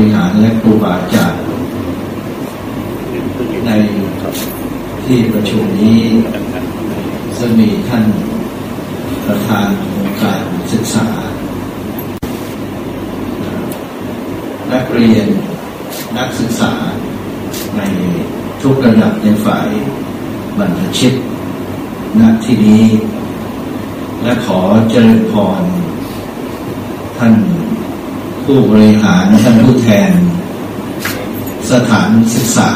ริหารและครูบาอาจารย์ในที่ประชุมนี้จะมีท่านประธานองค์การศึกษา นักเรียนนักศึกษาในทุกระดับในฝ่ายบรรพชิตณที่นี้ และขอเจริญพรท่าน ผู้บริหารท่านผู้แทน สถานศึกษา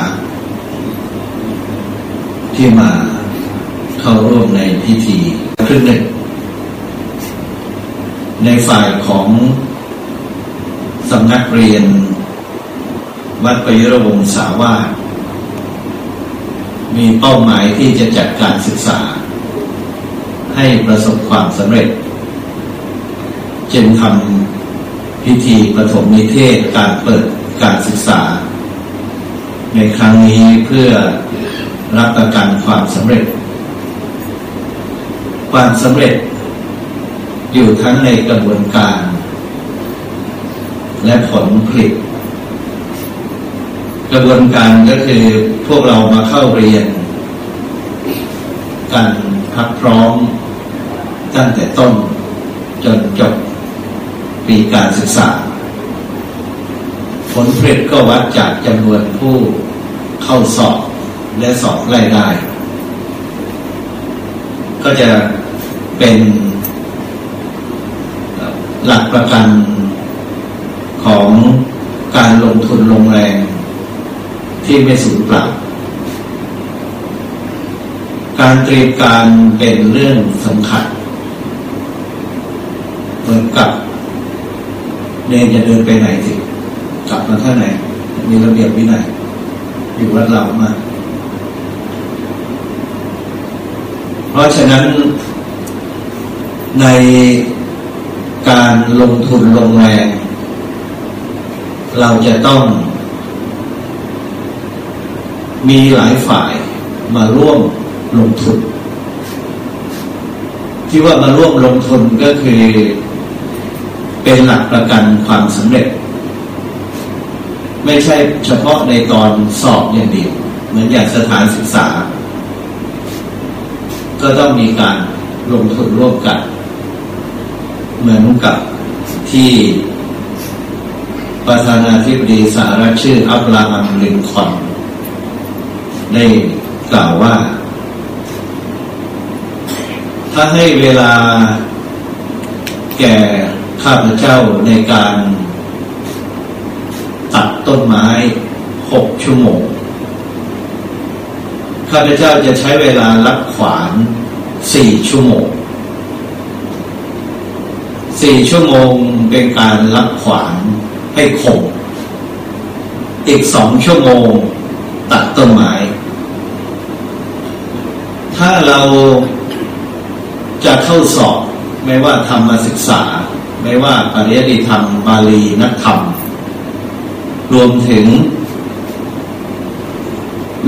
ที่มาเข้าร่วมในพิธีครึ่งหนึ่งในฝ่ายของสำนักเรียน วัดปยรวงศาวาสมีเป้าหมายที่จะจัดการศึกษา ให้ประสบความสำเร็จ จึงทำ พิธีปฐมนิเทศการเปิดการศึกษา ในครั้งนี้เพื่อรับประกันความสำเร็จ ความสำเร็จอยู่ทั้งในกระบวนการ และผลผลิต กระบวนการก็คือพวกเรามาเข้าเรียน กันพักพร้อมตั้งแต่ต้นจนจบ ปีการศึกษา ผลผลิตก็วัดจากจำนวนผู้เข้าสอบและสอบไล่ได้ ก็จะเป็นหลักประกันของการลงทุนลงแรง ที่ไม่สูญเปล่า การเตรียมการเป็นเรื่องสำคัญเหมือนกับ เนนจะเดินไปไหนสิกลับมาท่าไหน มีระเบียบวินัยอยู่วัดเรามาเพราะฉะนั้นในการลงทุนลงแรงเราจะต้อง มีหลายฝ่ายมาร่วมลงทุน ที่ว่ามาร่วมลงทุนก็คือ เป็นหลักประกันความสำเร็จ ไม่ใช่เฉพาะในตอนสอบอย่างเดียวเหมือนอย่างสถานศึกษา ก็ต้องมีการลงทุนร่วมกัน เหมือนกับที่ประธานาธิบดีสหรัฐชื่ออับราฮัมลินคอนได้กล่าวว่า ถ้าให้เวลาแก่ ข้าพเจ้าในการตัดต้นไม้หกชั่วโมง ข้าพเจ้าจะใช้เวลารับขวานสี่ชั่วโมงสี่ชั่วโมงเป็นการรับขวานให้คมอีกสองชั่วโมงตัดต้นไม้ ถ้าเราจะเข้าสอบไม่ว่าธรรมศึกษา ไม่ว่าปริยติธรรมบาลีนักธรรม รวมถึง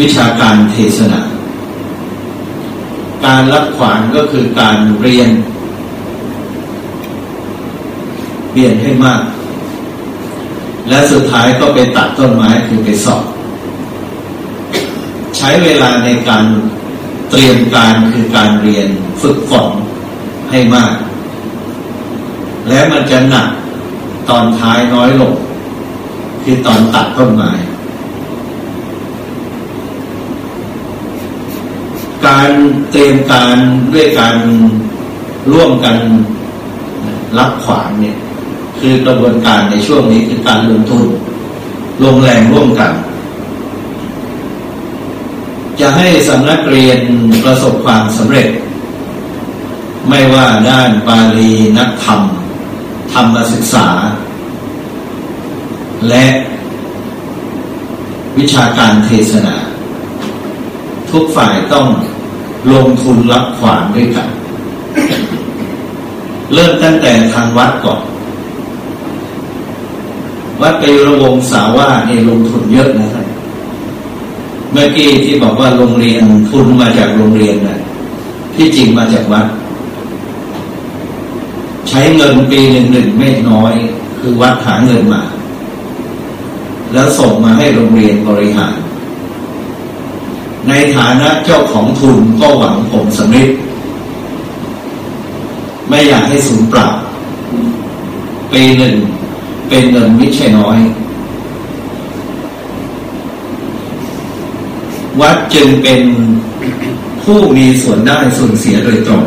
วิชาการเทศนา การรับขวานก็คือการเรียน เรียนให้มาก และสุดท้ายก็ไปตัดต้นไม้คือไปสอบ ใช้เวลาในการเตรียมการคือการเรียนฝึกฝนให้มาก และมันจะหนักตอนท้ายน้อยลงคือตอนตัดต้นไม้การเตรียมการด้วยการร่วมกันรับขวานเนี่ย คือกระบวนการในช่วงนี้คือการลงทุนลงแรงร่วมกัน จะให้สำนักเรียนประสบความสำเร็จ ไม่ว่าด้านบาลีนักธรรม รรมศึกษา และวิชาการเทศนา ทุกฝ่ายต้องลงทุนรับขวานด้วยกัน เริ่มตั้งแต่ทางวัดก่อน วัดไประวงสาว่านี่ลงทุนเยอะนะครับ เมื่อกี้ที่บอกว่าโรงเรียนทุนมาจากโรงเรียนนะที่จริงมาจากวัด ใช้เงินปีหนึ่งหนึ่งไม่น้อย คือวัดหาเงินมา แล้วส่งมาให้โรงเรียนบริหาร ในฐานะเจ้าของทุนก็หวังผลสำเร็จไม่อยากให้สูญเปล่าปีหนึ่งเป็นเงินไม่ใช่น้อย วัดจึงเป็นผู้มีส่วนได้ส่วนเสียโดยตรง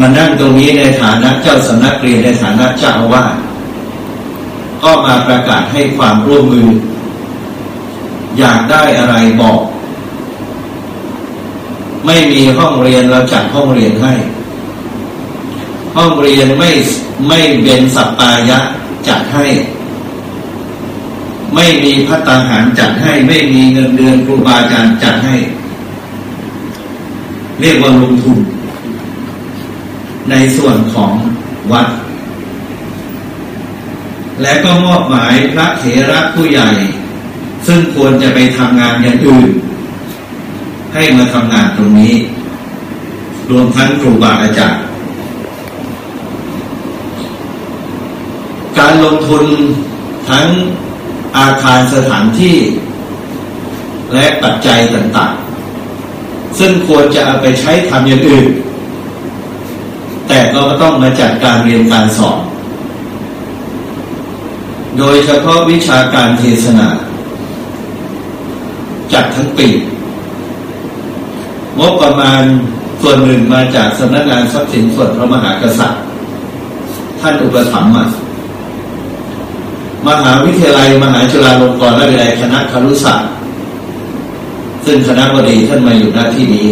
มานั่งตรงนี้ในฐานะเจ้าสำนักเรียนในฐานะเจ้าอาวาสก็มาประกาศให้ความร่วมมือ อยากได้อะไรบอก ไม่มีห้องเรียนเราจัดห้องเรียนให้ ห้องเรียนไม่ไม่เบนสัปปายะจัดให้ ไม่มีพัตตาหารจัดให้ ไม่มีเงินเดือนครูบาอาจารย์จัดให้ เรียกว่าลงทุน ในส่วนของวัด และก็มอบหมายพระเถระผู้ใหญ่ ซึ่งควรจะไปทำงานอย่างอื่น ให้มาทำงานตรงนี้ รวมทั้งครูบาอาจารย์การลงทุนทั้งอาคารสถานที่ และปัจจัยต่างๆ ซึ่งควรจะเอาไปใช้ทำอย่างอื่น แต่ก็ต้องมาจัดการเรียนการสอน โดยเฉพาะวิชาการเทศนา จัดทั้งปีงบประมาณส่วนหนึ่งมาจากสำนักงานทรัพย์สินส่วนพระมหากษัตริย์ ท่านอุปถัมภ์มามหาวิทยาลัย มหาจุฬาลงกรณ์และวิทยาลัยคณะครุศาสตร์ซึ่งคณะบดีท่านมาอยู่หน้าที่นี้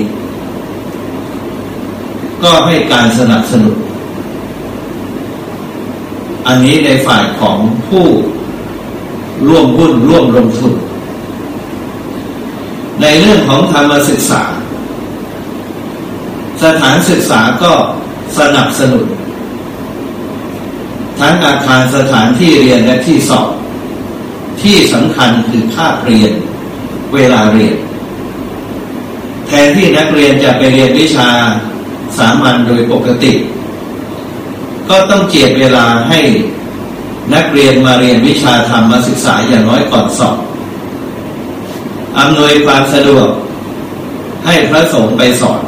ก็ให้การสนับสนุน อันนี้ในฝ่ายของผู้ร่วมหุ้นร่วมลงทุน ในเรื่องของธรรมศึกษา สถานศึกษาก็สนับสนุน ทั้งอาคารสถานที่เรียนและที่สอบที่สำคัญคือค่าเรียน เวลาเรียน แทนที่นักเรียนจะไปเรียนวิชา สามัญโดยปกติ ก็ต้องเจียดเวลาให้นักเรียนมาเรียนวิชาธรรมมาศึกษาอย่างน้อยก่อนสอบอำนวยความสะดวก ให้พระสงฆ์ไปสอน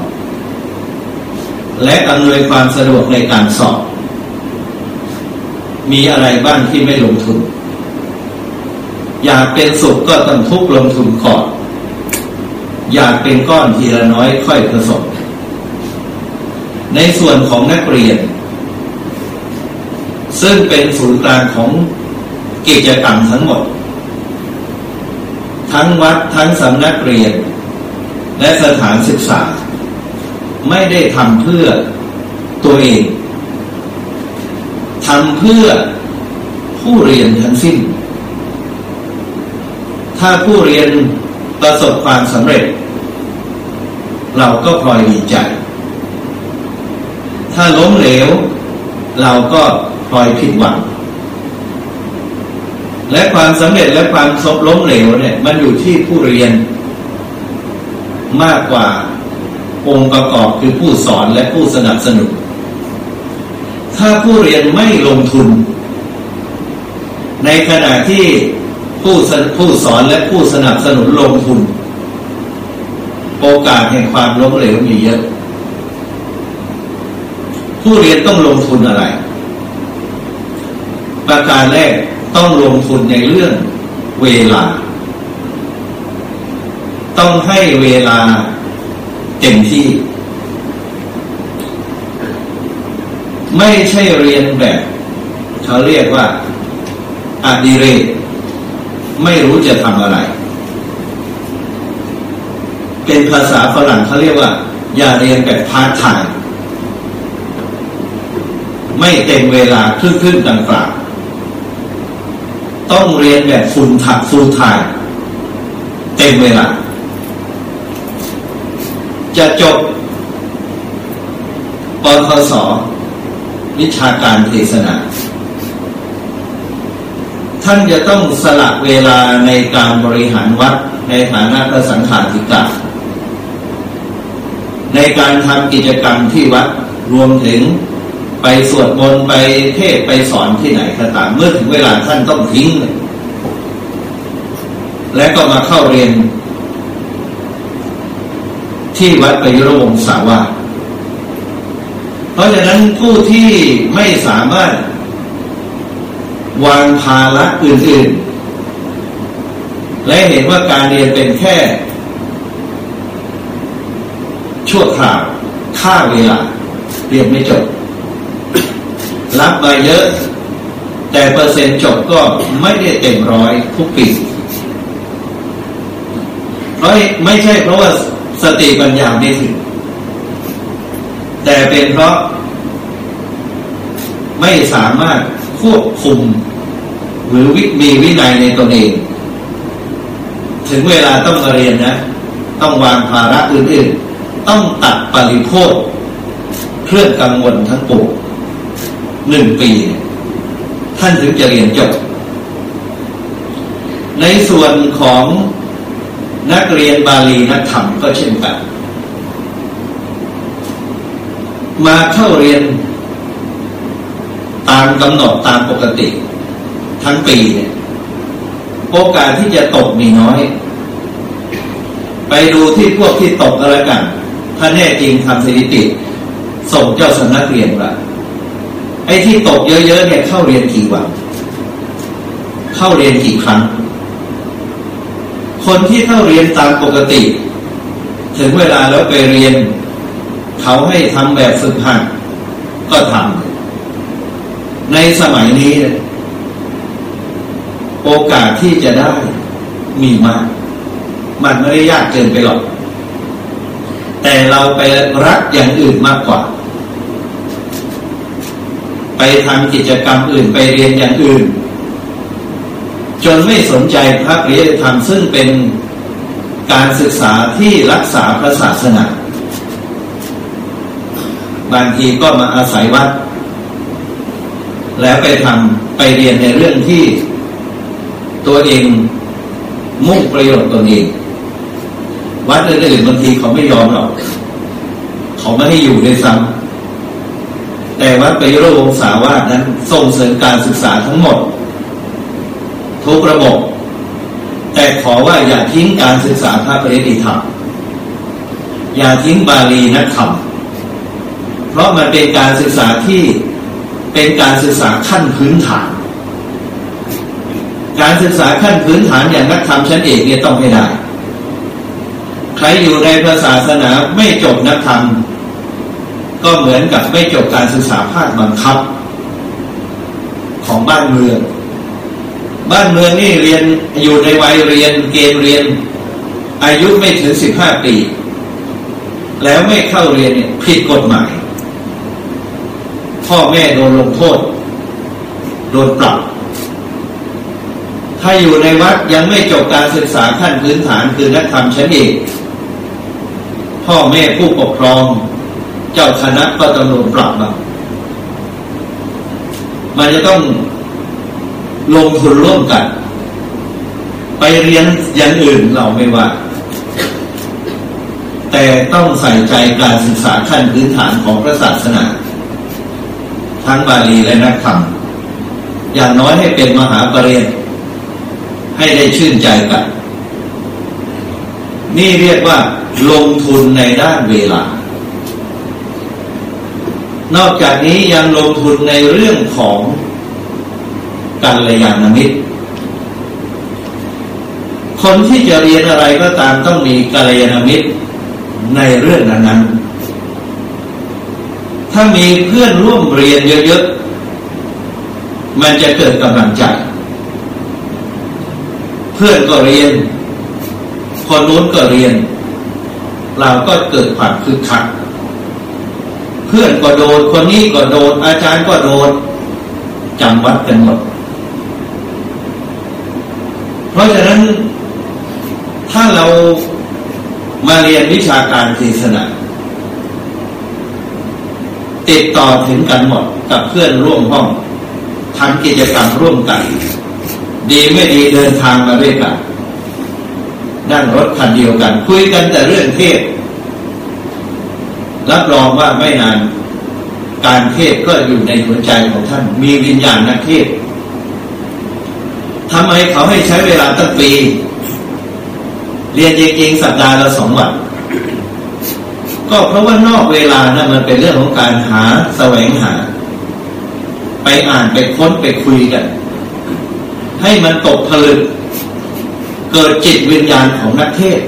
และอำนวยความสะดวกในการสอบ มีอะไรบ้างที่ไม่ลงทุน อยากเป็นสุขก็ต้องทุกลงทุนก่อน อยากเป็นก้อนทีละน้อยค่อยผสม ในส่วนของนักเรียน ซึ่งเป็นศูนย์กลางของกิจกรรมทั้งหมด ทั้งวัดทั้งสำนักเรียน และสถานศึกษา ไม่ได้ทำเพื่อตัวเองทำเพื่อผู้เรียนทั้งสิ้น ถ้าผู้เรียนประสบความสำเร็จ เราก็พลอยดีใจ ถ้าล้มเหลว เราก็พลอยผิดหวัง และความสำเร็จและความสบล้มเหลวเนี่ย มันอยู่ที่ผู้เรียน มากกว่าองค์ประกอบคือผู้สอนและผู้สนับสนุน ถ้าผู้เรียนไม่ลงทุน ในขณะที่ผู้ผู้สอนและผู้สนับสนุนลงทุน โอกาสแห่งความล้มเหลวมีเยอะ ผู้เรียนต้องลงทุนอะไร ประการแรกต้องลงทุนในเรื่องเวลา ต้องให้เวลาเต็มที่ ไม่ใช่เรียนแบบ เขาเรียกว่าอดิเรกไม่รู้จะทำอะไร เป็นภาษาฝรั่งเขาเรียกว่า อย่าเรียนแบบพาร์ทไทม์ ไม่เต็มเวลาครึ่งๆกลางๆต้องเรียนแบบ full full-time เต็มเวลา จะจบปทศวิชาการเทศนา ท่านจะต้องสละเวลาในการบริหารวัดในฐานะพระสังฆาธิการในการทำกิจกรรมที่วัดรวมถึง ไปสวดมนต์ไปเทศไปสอนที่ไหนก็ตามเมื่อถึงเวลาท่านต้องทิ้งเลยและก็มาเข้าเรียน ที่วัดประยุรวงศาวาเพราะฉะนั้นผู้ที่ไม่สามารถ วางภาระอื่นๆ และเห็นว่าการเรียนเป็นแค่ ชั่วคราวค่าเวลา เรียนไม่จบ รับมาเยอะ แต่เปอร์เซ็นต์จบก็ไม่ได้เต็มร้อยทุกปีเพราะไม่ใช่เพราะว่าสติปัญญาไม่ถึงแต่เป็นเพราะ ไม่สามารถควบคุม หรือวิมีวินัยในตนเอง ถึงเวลาต้องมาเรียนนะ ต้องวางภาระอื่นๆ ต้องตัดปริโภคเครื่องกังวลทั้งปวง หนึ่งปีท่านถึงจะเรียนจบ ในส่วนของนักเรียนบาลีนักธรรมก็เช่นกัน มาเข้าเรียนตามกำหนดตามปกติ ทั้งปีเนี่ยโอกาสที่จะตกมีน้อย ไปดูที่พวกที่ตกก็แล้วกัน ถ้าแน่จริงทำสถิติ ส่งเจ้าสำนักเรียนว่า ไอ้ที่ตกเยอะๆเนี่ยเข้าเรียนกี่วัน เข้าเรียนกี่ครั้ง คนที่เข้าเรียนตามปกติ ถึงเวลาแล้วไปเรียน เขาให้ทำแบบฝึกหัดก็ทำในสมัยนี้ โอกาสที่จะได้มีมาก มันไม่ได้ยากเกินไปหรอก แต่เราไปรักอย่างอื่นมากกว่า ไปทำกิจกรรมอื่นไปเรียนอย่างอื่น จนไม่สนใจพระปริยธรรมซึ่งเป็นการศึกษาที่รักษาพระศาสนาบางทีก็มาอาศัยวัด แล้วไปทำไปเรียนในเรื่องที่ตัวเองมุ่งประโยชน์ตัวเอง วัดอื่นๆบางทีเขาไม่ยอมหรอก เขาไม่ให้อยู่ในซ้ำ แต่วัดไปโรวงสาวาสนั้นส่งเสริมการศึกษาทั้งหมด ทุกระบบ แต่ขอว่าอย่าทิ้งการศึกษาพระปริยธรรมอย่าทิ้งบาลีนักธรรมเพราะมันเป็นการศึกษาที่เป็นการศึกษาขั้นพื้นฐาน การศึกษาขั้นพื้นฐานอย่างนักธรรมชั้นเอกเนี่ยต้องให้ได้ ใครอยู่ในพระศาสนาไม่จบนักธรรม ก็เหมือนกับไม่จบการศึกษาภาคบังคับ ของบ้านเมือง บ้านเมืองนี่เรียนอยู่ในวัยเรียนเกณฑ์เรียน อายุไม่ถึงสิบห้าปี แล้วไม่เข้าเรียนเนี่ยผิดกฎหมาย พ่อแม่โดนลงโทษ โดนปรับ ถ้าอยู่ในวัดยังไม่จบการศึกษาขั้นพื้นฐานคือนักธรรมชั้นเอกพ่อแม่ผู้ปกครอง เจ้าคณะก็ต้องโดนปรับมามันจะต้องลงทุนร่วมกัน ไปเรียนอย่างอื่นเราไม่ว่า แต่ต้องใส่ใจการศึกษาขั้นพื้นฐานของพระศาสนา ทั้งบาลีและนักธรรม อย่างน้อยให้เป็นมหาปรริญญาให้ได้ชื่นใจกัน นี่เรียกว่าลงทุนในด้านเวลา นอกจากนี้ยังลงทุนในเรื่องของกัลยาณมิตร คนที่จะเรียนอะไรก็ตามต้องมีกัลยาณมิตรในเรื่องนั้นๆ ถ้ามีเพื่อนร่วมเรียนเยอะๆ มันจะเกิดกำลังใจ เพื่อนก็เรียน คนนู้นก็เรียน เราก็เกิดความคึกคัก เพื่อนก็โดนคนนี้ก็โดนอาจารย์ก็โดนจำวัดกันหมด เพราะฉะนั้นถ้าเรามาเรียนวิชาการเทศนาติดต่อถึงกันหมดกับเพื่อนร่วมห้องทำกิจกรรมร่วมกัน ดีไม่ดีเดินทางมาด้วยกันนั่งรถคันเดียวกัน คุยกันแต่เรื่องเทศ รับรองว่าไม่นานการเทศก็อยู่ในหัวใจของท่าน มีวิญญาณนักเทศทำไมเขาให้ใช้เวลาตั้งปี เรียนจริงๆสัปดาห์ละสองวันก็เพราะว่านอกเวลานะมันเป็นเรื่องของการหาแสวงหา ไปอ่านไปค้นไปคุยกัน ให้มันตกผลึก เกิดจิตวิญญาณของนักเทศ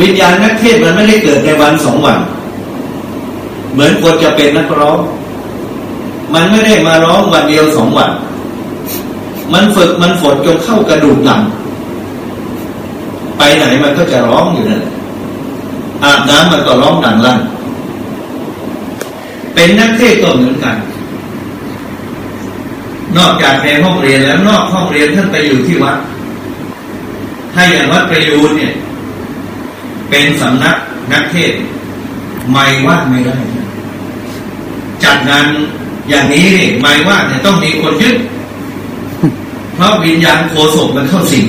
วิญญาณนักเทศมันไม่ได้เกิดในวันสองวัน เหมือนคนจะเป็นนักร้อง มันไม่ได้มาร้องวันเดียวสองวัน มันฝึกมันฝนจนเข้ากระดูกหลังไปไหนมันก็จะร้องอยู่นั่นอาบน้ำมันก็ร้องดังลั่นเป็นนักเทศก็เหมือนกัน นอกจากในห้องเรียนแล้วนอกห้องเรียนท่านไปอยู่ที่วัดถ้าอย่างวัดประยูนเนี่ย เป็นสำนักนักเทศไม่ว่าไม่ได้จัดงานอย่างนี้นี่ไม่ว่าเนี่ยต้องมีคนยึดเพราะวิญญาณโคศกมันเข้าสิง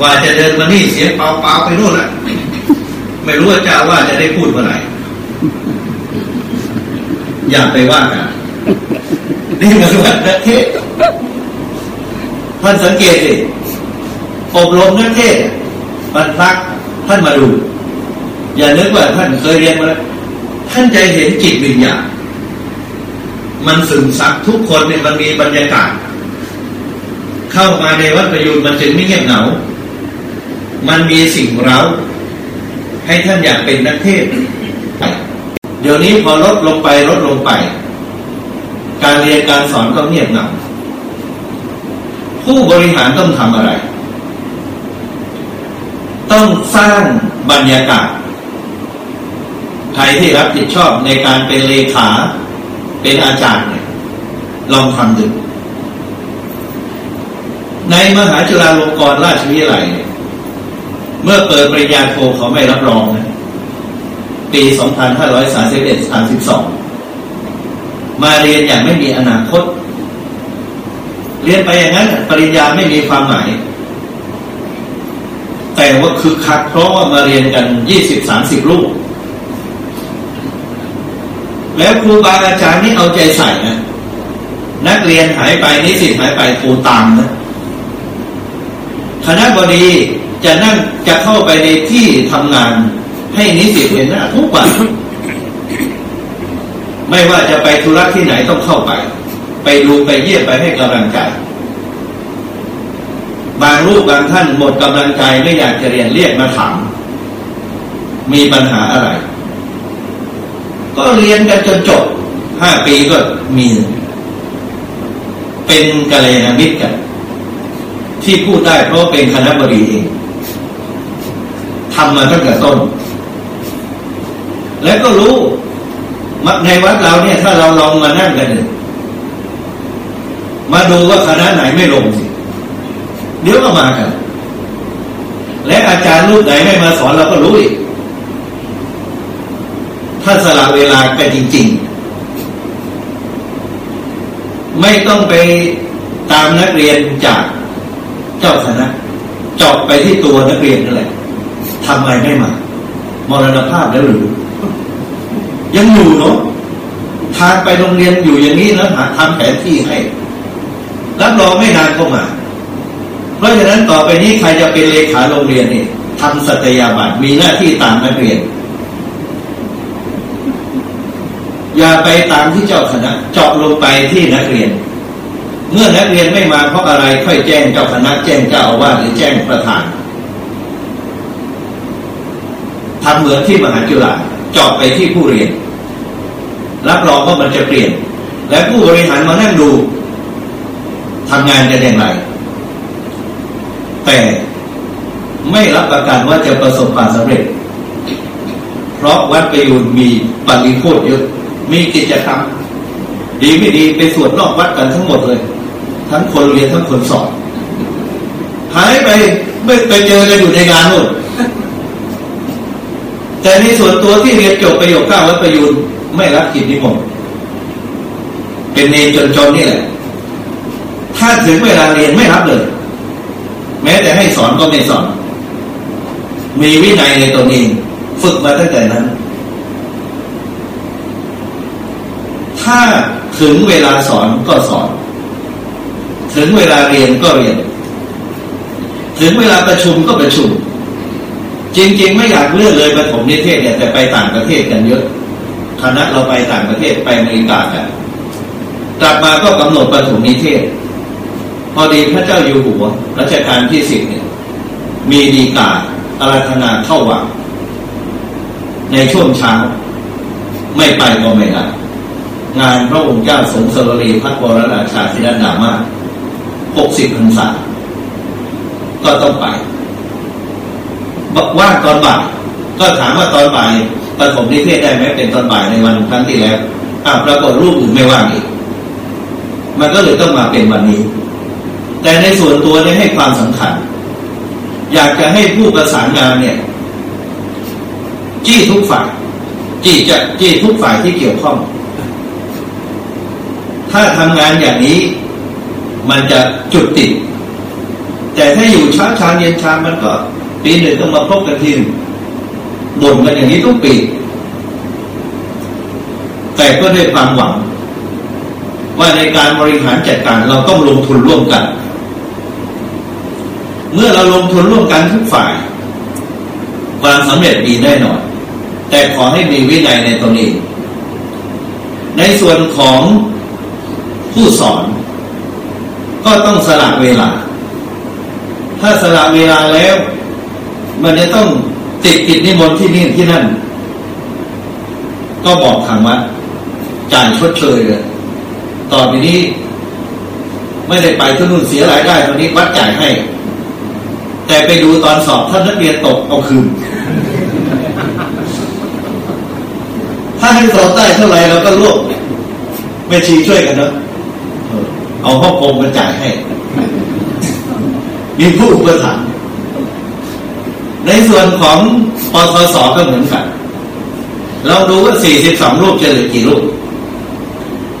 ว่าจะเดินมานี่เสียงเปล่าไปนู่นละไม่รู้ว่าจ้าว่าจะได้พูดเมื่อไหร่อย่าไปว่ากันนี่มันวัดนักเทศท่านสังเกตสิอบรมนักเทศ บรรพักท่านมาดู อย่านึกว่าท่านเคยเรียนมาแล้วท่านจะเห็นจิตวิญญาณมันซึมซับทุกคนเนี่ยมันมีบรรยากาศ เข้ามาในวัดประยุทธ์มันจึงไม่เงียบเหงา มันมีสิ่งเราให้ท่านอยากเป็นนักเทศ เดี๋ยวนี้พอลดลงไปลดลงไป การเรียนการสอนก็เงียบเหงาผู้บริหารต้องทำอะไร ต้องสร้างบรรยากาศ ใครที่รับผิดชอบในการเป็นเลขา เป็นอาจารย์เนี่ยลองทำดูในมหาจุฬาลงกรณราชวิทยาลัยเมื่อเปิดปริญญาโทเขาไม่รับรองนะปี 2531-32 มาเรียนอย่างไม่มีอนาคต เรียนไปอย่างนั้น ปริญญาไม่มีความหมาย แต่ว่าคือคักเพราะว่ามาเรียนกัน20-30ลูกแล้วครูบาอาจารย์นี่เอาใจใส่นะ นักเรียนหายไปนิสิตหายไปครูตามนะคณะบดีจะนั่งจะเข้าไปในที่ทำงาน ให้นิสิตเห็นหน้าทุกวันไม่ว่าจะไปธุระที่ไหนต้องเข้าไป ไปดูไปเยี่ยมไปให้กำลังใจ บางรูปบางท่านหมดกำลังใจไม่อยากจะเรียนเรียกมาถามมีปัญหาอะไร ก็เรียนกันจนจบห้าปีก็มี เป็นกัลยาณมิตรกัน ที่พูดได้เพราะเป็นคณะบดีเองทำมาตั้งแต่ต้น แล้วก็รู้ในวัดเราเนี่ย ถ้าเราลองมานั่งกันเนี่ยมาดูว่าคณะไหนไม่ลงสิ เดี๋ยวก็มากัน และอาจารย์รูปไหนไม่มาสอนเราก็รู้อีก ถ้าสละเวลากันจริง ๆ ไม่ต้องไปตามนักเรียนจากเจ้าคณะจอบไปที่ตัวนักเรียนนั่นแหละทำไมไม่มามรณภาพแล้วหรือยังอยู่เนาะทางไปโรงเรียนอยู่อย่างนี้แล้วหาทำแผนที่ให้รับรองไม่นานก็มา เพราะฉะนั้นต่อไปนี้ใครจะเป็นเลขาโรงเรียนนี่ทำสัตยาบัตรมีหน้าที่ตามนักเรียน อย่าไปตามที่เจ้าคณะเจาะลงไปที่นักเรียน เมื่อนักเรียนไม่มาเพราะอะไรค่อยแจ้งเจ้าคณะแจ้งเจ้าอาวาสหรือแจ้งประธานทำเหมือนที่มหาจุฬาจอบไปที่ผู้เรียน รับรองว่ามันจะเปลี่ยน และผู้บริหารมานั่งดูทำงานกันอย่างไร แต่ไม่รับประกันว่าจะประสบความสำเร็จ เพราะวัดประยุนมีปริโภคเยอะมีกิจกรรมดีไม่ดีไปสวดนอกวัดกันทั้งหมดเลย ทั้งคนเรียนทั้งคนสอนหายไปไม่ไปเจอกันอยู่ในงานนู่นแต่ในส่วนตัวที่เรียนจบประโยคเก้าวัดประยุนไม่รับกิจนิมนต์เป็นเนจนจนนี่แหละ ถ้าถึงเวลาเรียนไม่รับเลย แม้แต่ให้สอนก็ไม่สอน มีวินัยในตัวเอง ฝึกมาตั้งแต่นั้น ถ้าถึงเวลาสอนก็สอน ถึงเวลาเรียนก็เรียน ถึงเวลาประชุมก็ประชุม จริง ๆ ไม่อยากเลื่อนเลยประถมนิเทศเนี่ยแต่ไปต่างประเทศกันเยอะคณะเราไปต่างประเทศไปอเมริกากันกลับมาก็กำหนดประถมนิเทศ พอดีพระเจ้าอยู่หัวรัชกาลที่สิบเนี่ย มีดีกาอาราธนาเข้าวังในช่วงเช้า ไม่ไปก็ไม่ได้งานพระองค์เจ้าสมสรรีพัฒวรราชาธินัดามาหกสิบพรรษาก็ต้องไปว่างตอนบ่ายก็ถามว่าตอนบ่ายปฐมนิเทศได้ไหมเป็นตอนบ่ายในวันครั้งที่แล้วอ้าวปรากฏรูปอื่นไม่ว่างอีก มันก็เลยต้องมาเป็นวันนี้ แต่ในส่วนตัวได้ให้ความสำคัญ อยากจะให้ผู้ประสานงานเนี่ย จี้ทุกฝ่ายจี้จะจี้ทุกฝ่ายที่เกี่ยวข้อง ถ้าทำงานอย่างนี้ มันจะจุดติด แต่ถ้าอยู่ช้าชาเย็นชามันก็ปีหนึ่งต้องมาพบกันทีบ่นกันอย่างนี้ทุกปี แต่ก็ด้วยความหวัง ว่าในการบริหารจัดการเราต้องลงทุนร่วมกัน เมื่อเราลงทุนร่วมกันทุกฝ่าย ความสำเร็จมีแน่นอน แต่ขอให้มีวินัยในตรงนี้ ในส่วนของผู้สอน ก็ต้องสละเวลา ถ้าสละเวลาแล้ว มันจะต้องติดกิจนิมนต์ที่นี่ที่นั่น ก็บอกทางวัดจ่ายชดเชยเลยต่อไปนี้ ไม่ได้ไปที่นู่นเสียรายได้ตอนนี้วัดจ่ายให้ แต่ไปดูตอนสอบท่านนักเรียนตกเอาคืนถ้าให้สอบได้เท่าไหร่เราก็รวบแม่ชีช่วยกันเนาะเอาห้องกงมาจ่ายให้ มีผู้อุปถัมภ์ในส่วนของปทศก็เหมือนกัน เราดูว่า 42 รูปจะเหลือกี่รูป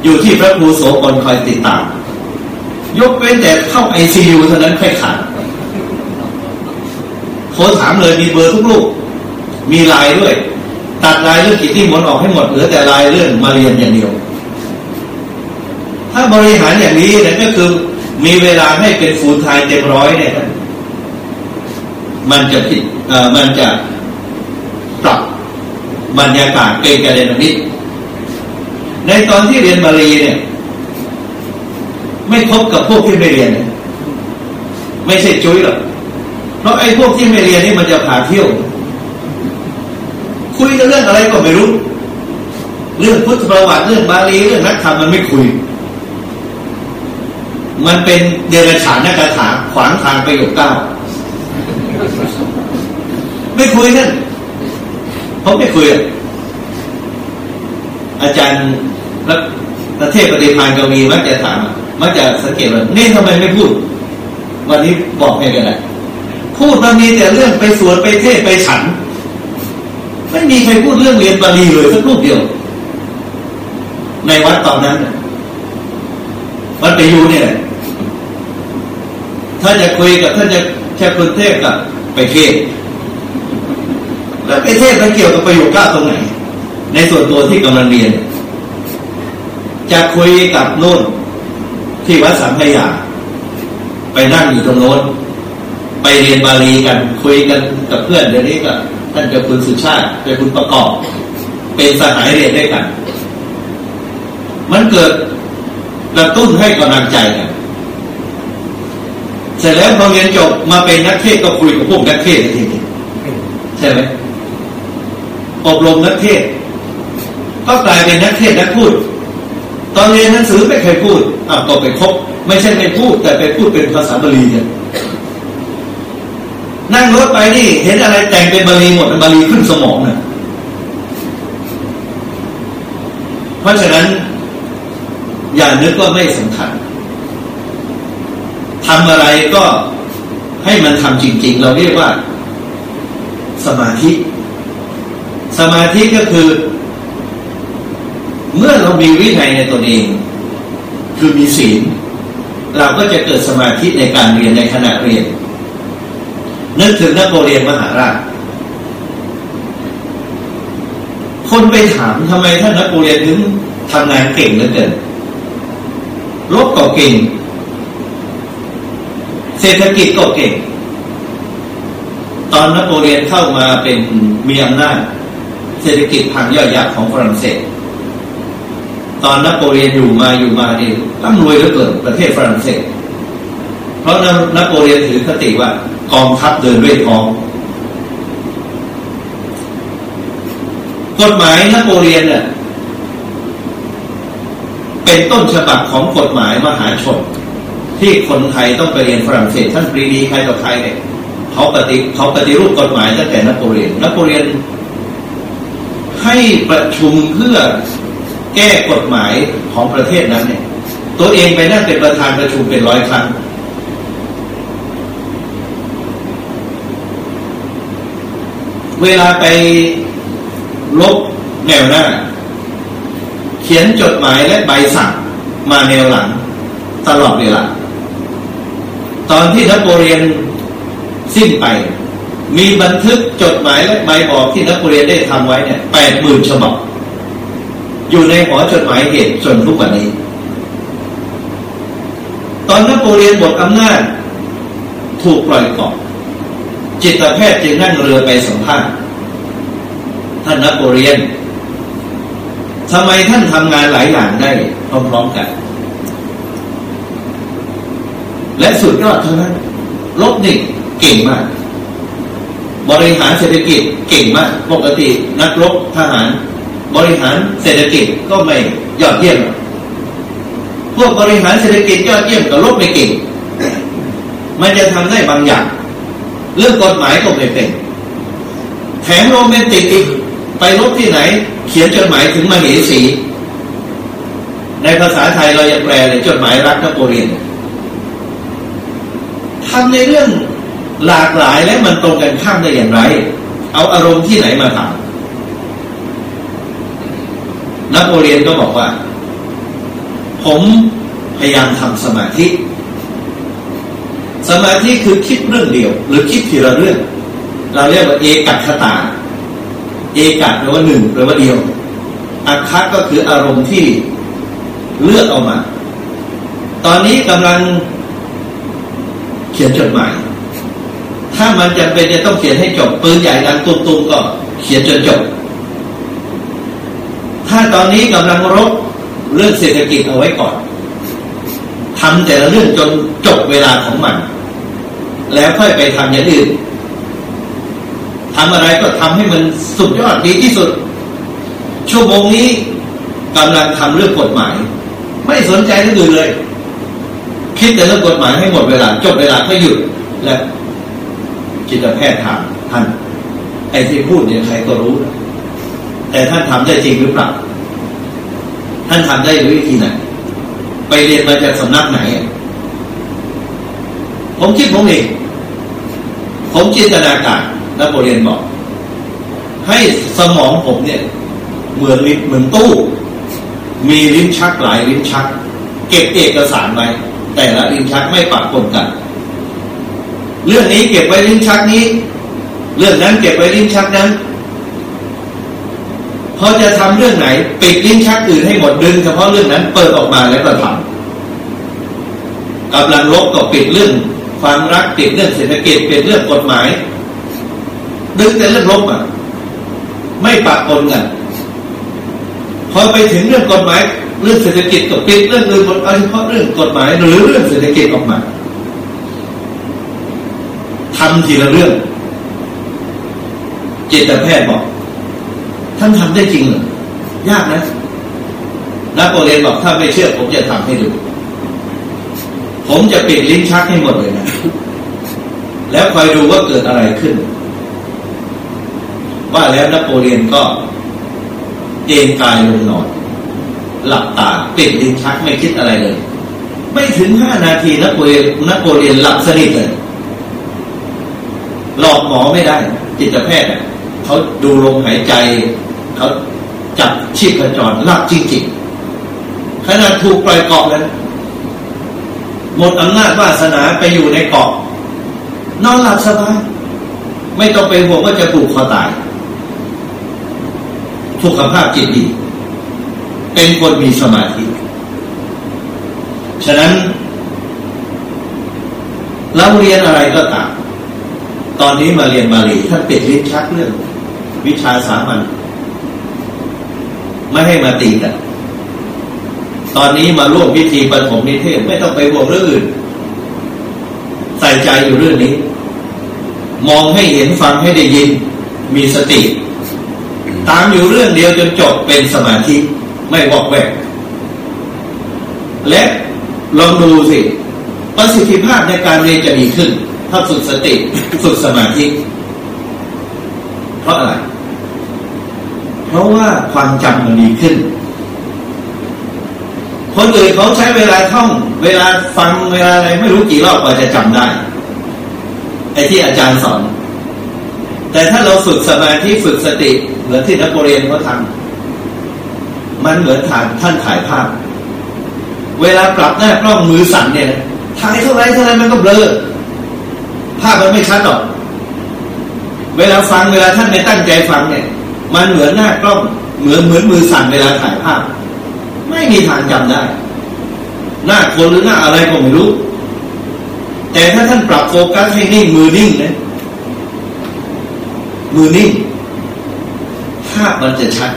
อยู่ที่พระครูโสพลคอยติดตาม ยกเว้นแต่เข้าไอซียูเท่านั้นค่อยขาด โทรถามเลยมีเบอร์ทุกลูก มีลายด้วย ตัดลายเรื่องกิจนิมนต์ออกให้หมดเหลือแต่ลายเรื่องมาเรียนอย่างเดียว ถ้าบริหารอย่างนี้เนี่ยก็คือมีเวลาให้เป็น full-time เต็มร้อยเนี่ยมันจะผิดเอ่อมันจะปรับบรรยากาศเป็นกระเด็นนิดในตอนที่เรียนบาลีเนี่ย ไม่คบกับพวกที่ไม่เรียน ไม่ใช่จุ้ยหรอก เพราะไอ้พวกที่ไม่เรียนนี่มันจะพาเที่ยว คุยกันเรื่องอะไรก็ไม่รู้ เรื่องพุทธประวัติเรื่องบาลีเรื่องนักธรรมมันไม่คุย มันเป็นเดรัจฉานนักถาขวางทางประโยคเก้าไม่คุยกันผมไม่คุยอาจารย์ประเทศปฏิพานกวีมักจะถามมักจะสังเกตว่านี่ทำไมไม่พูด วันนี้บอกให้กันแหละ พูดมันมีแต่เรื่องไปสวนไปเทศไปฉัน ไม่มีใครพูดเรื่องเรียนบาลีเลยสักรูปเดียว ในวัดตอนนั้นวัดไปอยู่เนี่ยถ้าจะคุยกับท่านจะแค่คนเทศกับไปเทศแล้วไปเทศมันเกี่ยวกับประโยคก้าตรงไหน ในส่วนตัวที่กำลังเรียน จะคุยกับโน่นที่วัดสัมพยาไปนั่งอยู่ตรงโน้น ไปเรียนบาลีกันคุยกันกับเพื่อนเดี๋ยวนี้ก็ท่านเจ้าคุณสุชาติเจ้าคุณประกอบ เป็นสหายเรียนด้วยกัน มันเกิดกระตุ้นให้กำลังใจกันเสร็จแล้วพอเรียนจบมาเป็นนักเทศก็คุยกับพวกนักเทศทีนี้ใช่ไหมอบรมนักเทศ ก็กลายเป็นนักเทศนักพูด ตอนเรียนหนังสือไม่เคยพูดอะก็ไปคบไม่ใช่ไปพูด แต่ไปพูดเป็นภาษาบาลีเนี่ย นั่งรถไปนี่ เห็นอะไรแต่งเป็นบาลีหมดบาลีขึ้นสมองเนี่ยเพราะฉะนั้น อย่านึกว่าไม่สำคัญทำอะไรก็ให้มันทำจริง ๆ เราเรียกว่า สมาธิ สมาธิก็คือ เมื่อเรามีวินัยในตัวเอง คือมีศีล เราก็จะเกิดสมาธิในการเรียนในขณะเรียน นึกถึงนักโรียนมหาราช คนไปถามทำไมท่านนักเรียนถึงทำงานเก่งเหลือเกินลบก็เก่ง เศรษฐกิจก็เก่ง ตอนนโปเลียนเข้ามาเป็นมีอำนาจ เศรษฐกิจพังย่อยยักษ์ของฝรั่งเศส ตอนนโปเลียนอยู่มาอยู่มาเองร่ำรวยเหลือเกินประเทศฝรั่งเศส เพราะนโปเลียนถือคติว่า กองทัพเดินด้วยท้องกฎหมายนโปเลียนเนี่ยเป็นต้นฉบับของกฎหมายมหาชน ที่คนไทยต้องไปเรียนฝรั่งเศสท่านปรีดีใครต่อใครเนี่ยเขาปฏิเขาปฏิรูปกฎหมายตั้งแต่นโปเลียนนโปเลียนให้ประชุมเพื่อแก้กฎหมายของประเทศนั้นเนี่ย ตัวเองไปนั่งเป็นประธานประชุมเป็นร้อยครั้ง เวลาไปลบแนวหน้า เขียนจดหมายและใบสั่งมาแนวหลัง ตลอดเวลา ตอนที่นโปเลียนสิ้นไป มีบันทึกจดหมายและใบบอกที่นักเรียนได้ทำไว้เนี่ยแปดหมื่นฉบับ อยู่ในหอจดหมายเหตุจนทุกวันนี้ ตอนนโปเลียนบทอำนาจถูกปล่อยเกาะ จิตแพทย์จึงนั่งเรือไปสัมภาษณ์ท่านนโปเลียนทำไมท่านทำงานหลายอย่างได้พร้อมๆกัน และสุดยอดเท่านั้นลบนี่เก่งมาก บริหารเศรษฐกิจเก่งมาก ปกตินักรบทหาร บริหารเศรษฐกิจก็ไม่ยอดเยี่ยมพวกบริหารเศรษฐกิจยอดเยี่ยมกับรบไม่เก่ง มันจะทำได้บางอย่าง เรื่องกฎหมายก็ไม่เป็นแถมโรแมนติกอีกไปรบที่ไหน เขียนจดหมายถึงมเหสี ในภาษาไทยเราจะแปลเลยจดหมายรักนโปเลียนทำในเรื่องหลากหลายและมันตรงกันข้ามได้อย่างไร เอาอารมณ์ที่ไหนมาทำนโปเลียนก็บอกว่า ผมพยายามทำสมาธิ สมาธิคือคิดเรื่องเดียว หรือคิดทีละเรื่อง เราเรียกว่าเอกัคตา เอกัคแปลว่าหนึ่งแปลว่าเดียวอัคคะก็คืออารมณ์ที่เลือกเอามา ตอนนี้กำลังเขียนจดหมาย ถ้ามันจำเป็นจะต้องเขียนให้จบปืนใหญ่ดังตุ้มๆก็เขียนจนจบ ถ้าตอนนี้กำลังรบเรื่องเศรษฐกิจเอาไว้ก่อนทำแต่ละเรื่องจนจบเวลาของมัน แล้วค่อยไปทำอย่างอื่นทำอะไรก็ทำให้มันสุดยอดดีที่สุด ชั่วโมงนี้กำลังทำเรื่องกฎหมาย ไม่สนใจเรื่องอื่นเลย คิดแต่เรื่องกฎหมายให้หมดเวลา จบเวลาก็หยุดและจิตแพทย์ถามท่านไอ้ที่พูดเนี่ยใครก็รู้ แต่ท่านทำได้จริงหรือเปล่าท่านทำได้ด้วยวิธีไหนไปเรียนมาจากสำนักไหน ผมคิดผมเอง ผมจินตนาการแล้วโบเรียนบอก ให้สมองผมเนี่ย เหมือนลิ้นเหมือนตู้ มีลิ้นชักหลายลิ้นชัก เก็บเอกสารไว้ แต่ละลิ้นชักไม่ปะปนกัน เรื่องนี้เก็บไว้ลิ้นชักนี้ เรื่องนั้นเก็บไว้ลิ้นชักนั้นพอจะทำเรื่องไหน ปิดลิ้นชักอื่นให้หมดดึงเฉพาะเรื่องนั้นเปิดออกมาแล้วก็ทำกำลังลบก็ปิดเรื่อง ความรักปิดเรื่องเศรษฐกิจเปิดเรื่องกฎหมายดึงแต่เรื่องลบอะ ไม่ปะปนกันพอไปถึงเรื่องกฎหมาย เรื่องเศรษฐกิจก็ปิดเรื่องอื่นหมดเอาเฉพาะเรื่องกฎหมายหรือเรื่องเศรษฐกิจออกมาทำทีละเรื่อง จิตแพทย์บอก ท่านทำได้จริงเหรอยากนะนักโปรเรียนบอกถ้าไม่เชื่อผมจะทำให้ดู ผมจะปิดลิ้นชักให้หมดเลยนะ แล้วคอยดูว่าเกิดอะไรขึ้น ว่าแล้วนักโปรเรียนก็เอนกายลงนอน หลับตาปิดลิ้นชักไม่คิดอะไรเลย ไม่ถึงห้านาทีนักโปเลียนนักโปเลียนหลับสนิทเลย หลอกหมอไม่ได้ จิตแพทย์เขาดูลมหายใจ เขาจับชีพจรหลับจริงๆขนาดถูกปล่อยเกาะแล้ว หมดอำนาจวาสนาไปอยู่ในเกาะนอนหลับสบายไม่ต้องไปห่วงว่าจะถูกคอตายสุขภาพจิตดี เป็นคนมีสมาธิ ฉะนั้นเราเรียนอะไรก็ตาม ตอนนี้มาเรียนบาลีท่านปิดลิ้นชักเรื่อง วิชาสามัญไม่ให้มาตีกัน ตอนนี้มาร่วมพิธีปฐมนิเทศไม่ต้องไปห่วงเรื่องอื่น ใส่ใจอยู่เรื่องนี้ มองให้เห็นฟังให้ได้ยิน มีสติ ตามอยู่เรื่องเดียวจนจบเป็นสมาธิไม่บอกแวกและลองดูสิประสิทธิภาพในการเรียนจะดีขึ้น ถ้าฝึกสติฝึกสมาธิเพราะอะไร เพราะว่าความจำมันดีขึ้น คนอื่นเขาใช้เวลาท่อง เวลาฟังเวลาอะไรไม่รู้กี่รอบกว่าจะจำได้ไอ้ที่อาจารย์สอน แต่ถ้าเราฝึกสมาธิฝึกสติเหมือนที่นักเรียนเขาทำมันเหมือนถ่ายท่านถ่ายภาพ เวลาปรับหน้ากล้องมือสั่นเนี่ยถ่ายเท่าไรเท่าไรมันก็เบลอภาพมันไม่ชัดหรอก เวลาฟังเวลาท่านไม่ตั้งใจฟังเนี่ย มันเหมือนหน้ากล้องเหมือนเหมือนมือสั่นเวลาถ่ายภาพ ไม่มีทางจำได้ หน้าคนหรือหน้าอะไรก็ไม่รู้ แต่ถ้าท่านปรับโฟกัสให้นิ่งมือนิ่งนะมือนิ่งภาพมันจะชัด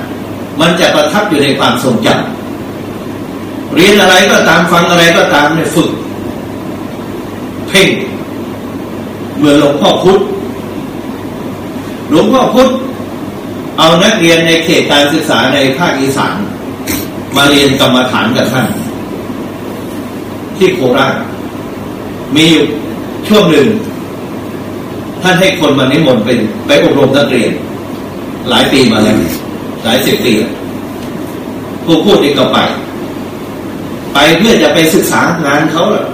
มันจะประทับอยู่ในความทรงจำเรียนอะไรก็ตามฟังอะไรก็ตามเนี่ยฝึก เพ่งเหมือนหลวงพ่อพุธหลวงพ่อพุธเอานักเรียนในเขตการศึกษาในภาคอีสาน มาเรียนกรรมฐานกับท่าน ที่โคราชมีอยู่ช่วงหนึ่ง ท่านให้คนมานิมนต์เป็นไปอบรมนักเรียน หลายปีมาแล้วหลายสิบปีผู้พูดนี่ก็ไป ไปเพื่อจะไปศึกษางานเขาแหละ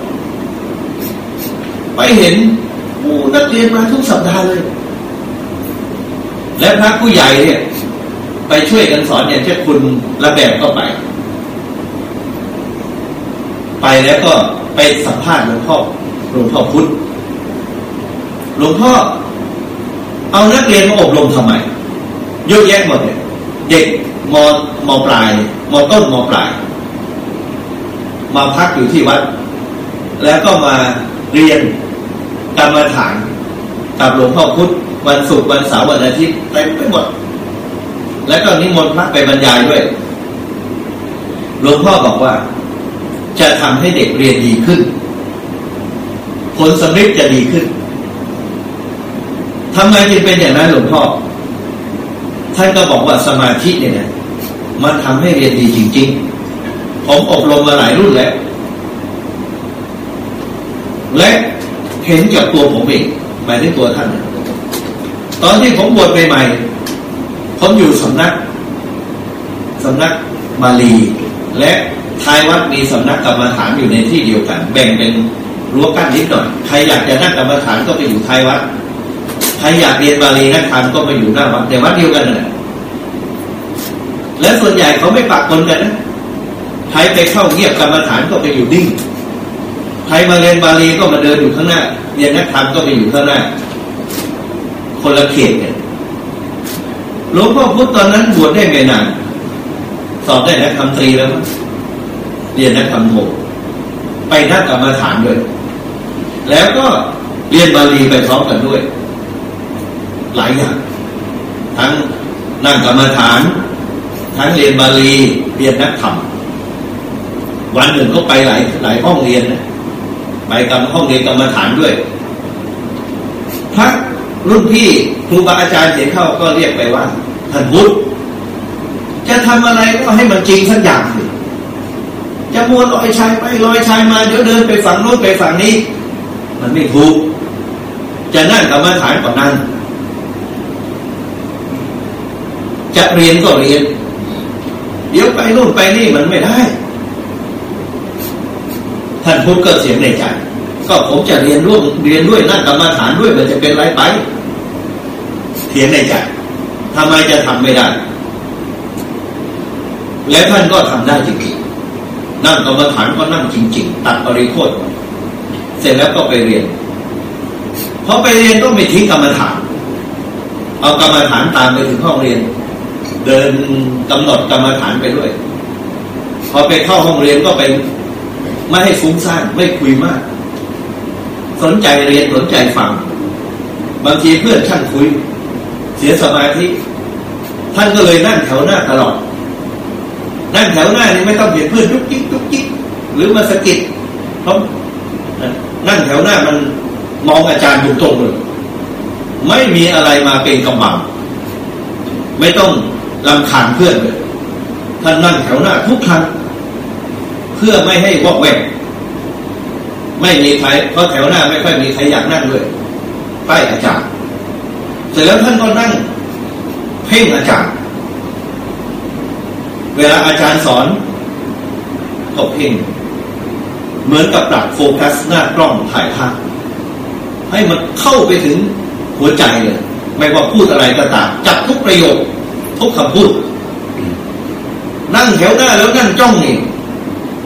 ไปเห็นผู้นักเรียนมาทุกสัปดาห์เลย และพระผู้ใหญ่เนี่ย ไปช่วยกันสอนอย่างเช่นคุณระแบบก็ไป ไปแล้วก็ไปสัมภาษณ์หลวงพ่อหลวงพ่อพุธหลวงพ่อเอานักเรียนมาอบรมทำไมเยอะแยะหมดเนี่ยเด็กมมปลายมต้นมปลาย มาพักอยู่ที่วัด แล้วก็มาเรียนกรรมฐานกับหลวงพ่อพุธวันศุกร์วันเสาร์วันอาทิตย์เต็มไปหมด แล้วก็นิมนต์พระไปบรรยายด้วย หลวงพ่อบอกว่า จะทำให้เด็กเรียนดีขึ้น ผลสำเร็จจะดีขึ้นทำไมจึงเป็นอย่างนั้นหลวงพ่อท่านก็บอกว่าสมาธิเนี่ยนะมันทำให้เรียนดีจริง ๆ ผมอบรมมาหลายรุ่นแล้ว และเห็นกับตัวผมเองหมายถึงตัวท่าน ตอนที่ผมบวชใหม่ๆผมอยู่สำนักสำนักบาลีและ ท้ายวัดมีสำนักกรรมฐานอยู่ในที่เดียวกัน แบ่งเป็นรั้วกั้นนิดหน่อยใครอยากจะนั่งกรรมฐานก็ไปอยู่ท้ายวัดใครอยากเรียนบาลีนักธรรมก็ไปอยู่หน้าวัดแต่วัดเดียวกันน่ะและส่วนใหญ่เขาไม่ปะปนกันนะใครไปเข้าเงียบกรรมฐานก็ไปอยู่นิ่งใครมาเรียนบาลีก็มาเดินอยู่ข้างหน้า เรียนนักธรรมก็ไปอยู่ข้างหน้า คนละเขตกันหลวงพ่อพุธตอนนั้นบวชได้ไม่นาน สอบได้นักธรรมตรีแล้ว เรียนนักธรรมโทไปนักกรรมฐานด้วย แล้วก็เรียนบาลีไปพร้อมกันด้วย หลายอย่าง ทั้งนั่งกรรมฐาน ทั้งเรียนบาลีเรียนนักธรรมวันหนึ่งก็ไปหลายหลายห้องเรียนนะไปกรรมห้องเรียนกรรมฐานด้วยพระรุ่นพี่ครูบาอาจารย์เห็นเข้าก็เรียกไปว่าท่านพุทธจะทำอะไรก็ให้มันจริงสักอย่าง จะมวนลอยชายไปลอยชายมาเดี๋ยวเดินไปฝั่งโน้นไปฝั่งนี้ มันไม่ถูก จะนั่งกรรมฐานก่อนนั่งจะเรียนก็เรียน เดี๋ยวไปนู่นไปนี่มันไม่ได้ ท่านพุทธก็เสียงในใจ ก็ผมจะเรียนร่วมเรียนด้วยนั่งกรรมฐานด้วยมันจะเป็นไรไปเสียงในใจทำไมจะทำไม่ได้ และท่านก็ทำได้จริง นั่งกรรมฐานก็นั่งจริง ๆ ตัดปริโภคเสร็จแล้วก็ไปเรียนพอไปเรียนต้องไม่ทิ้งกรรมฐาน เอากรรมฐานตามไปถึงห้องเรียน เดินกำหนดกรรมฐานไปด้วย พอไปเข้าห้องเรียนก็เป็นไม่ให้ฟุ้งซ่านไม่คุยมาก สนใจเรียนสนใจฟัง บางทีเพื่อนท่านคุย เสียสมาธิท่านก็เลยนั่งแถวหน้าตลอด ถวหน้านี่ไม่ต้องเห็นเพื่อนทุกจิกทุกจิกหรือมาสะกิดเพราะนั่งแถวหน้ามันมองอาจารย์อยู่ตรงเลยไม่มีอะไรมาเป็นกำบังไม่ต้องลำคาญเพื่อนเลยท่านนั่งแถวหน้าทุกครั้งเพื่อไม่ให้วอกแวกไม่มีใครเพราะแถวหน้าไม่ค่อยมีใครอยากนั่งด้วยใต้อาจารย์เสร็จแล้วท่านก็นั่ง เพ่งอาจารย์ เวลาอาจารย์สอนก็เพ่งเหมือนกับปรับโฟกัสหน้ากล้องถ่ายภาพให้มันเข้าไปถึงหัวใจเลย ไม่ว่าพูดอะไรก็ตามจับทุกประโยค ทุกคำพูด นั่งแถวหน้าแล้วนั่งจ้องนี่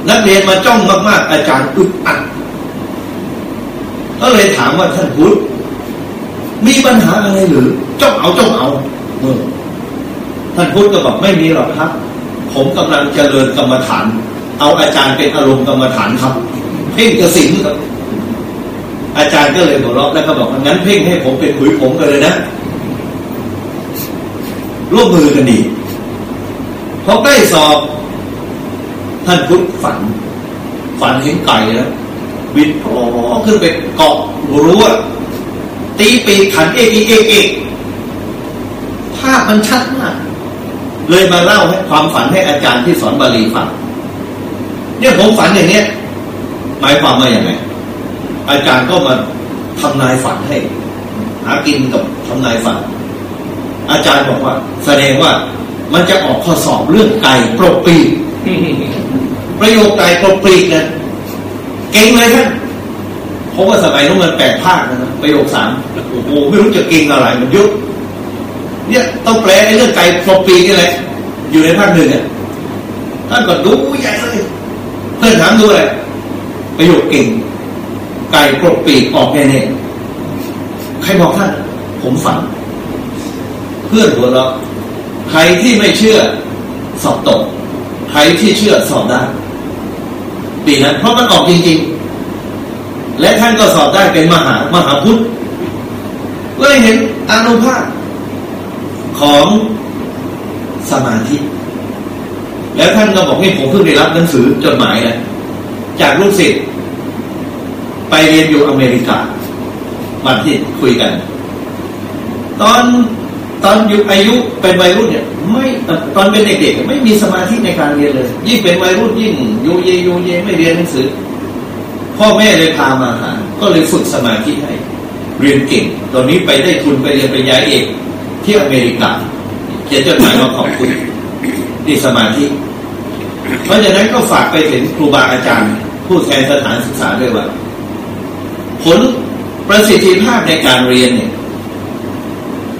นักเรียนมาจ้องมากๆ อาจารย์อึดอัดก็เลยถามว่าท่านพุทธมีปัญหาอะไรหรือจ้องเอาจ้องเอาเออท่านพุทธก็บอกไม่มีหรอกครับ ผมกำลังเจริญกรรมฐาน เอาอาจารย์เป็นอารมณ์กรรมฐานครับเพ่งกระสินครับ อาจารย์ก็เลยหัวเราะแล้วก็บอกว่างั้นเพ่งให้ผมเป็นขุยผมกันเลยนะร่วมมือกันดีพอใกล้สอบ ท่านพุทธฝัน ฝันเห็นไก่แล้วบินพอขึ้นไปเกาะรั้วตีปีขันเอกเอกเอกภาพมันชัดมาก เลยมาเล่าให้ความฝันให้อาจารย์ที่สอนบาลีฟังเนี่ยผมฝันอย่างเนี้ยหมายความว่าอย่างไงอาจารย์ก็มาทำนายฝันให้ หากินกับทำนายฝัน อาจารย์บอกว่า แสดงว่ามันจะออกข้อสอบเรื่องไก่ปลกปีกประโยคไก่ปลกปีกนะเก่งเลยท่านเพราะว่าสมัยนู้นมันแปดภาคนะประโยคสามโอ้โหไม่รู้จะเก่งอะไรมันยุบ เนี่ยต้องแปลในเรื่องไก่ปลกปีนี่แหละ อยู่ในภาคหนึ่งอะท่านก็ดูใหญ่เลยเพื่อนถามดูเลยประโยคเก่ง ไก่ปลกปีออกแน่ๆใครบอกท่าน ผมฝัน เพื่อนหัวเราะใครที่ไม่เชื่อสอบตกใครที่เชื่อสอบได้ปีนั้นเพราะมันออกจริง ๆ และท่านก็สอบได้เป็นมหามหาพุทธก็เลยเห็นอนุภาพ ของสมาธิ แล้วท่านก็บอกให้ผมเพิ่งได้รับหนังสือจดหมายนะจากลูกศิษย์ไปเรียนอยู่อเมริกา วันที่คุยกัน ตอนตอนอยู่อายุเป็นวัยรุ่นเนี่ยไม่ตอนเป็นเด็กๆไม่มีสมาธิในการเรียนเลย ยิ่งเป็นวัยรุ่นยิ่งโยเยโยเยไม่เรียนหนังสือ พ่อแม่เลยพามาหา ก็เลยฝึกสมาธิให้ เรียนเก่ง ตอนนี้ไปได้ทุนไปเรียนปริญญาเอก ที่อเมริกาเขียนจดหมายมาขอบคุณนี่สมาธิ เพราะฉะนั้นก็ฝากไปถึงครูบาอาจารย์ ผู้แทนสถานศึกษาด้วยว่า ผลประสิทธิภาพในการเรียนเนี่ย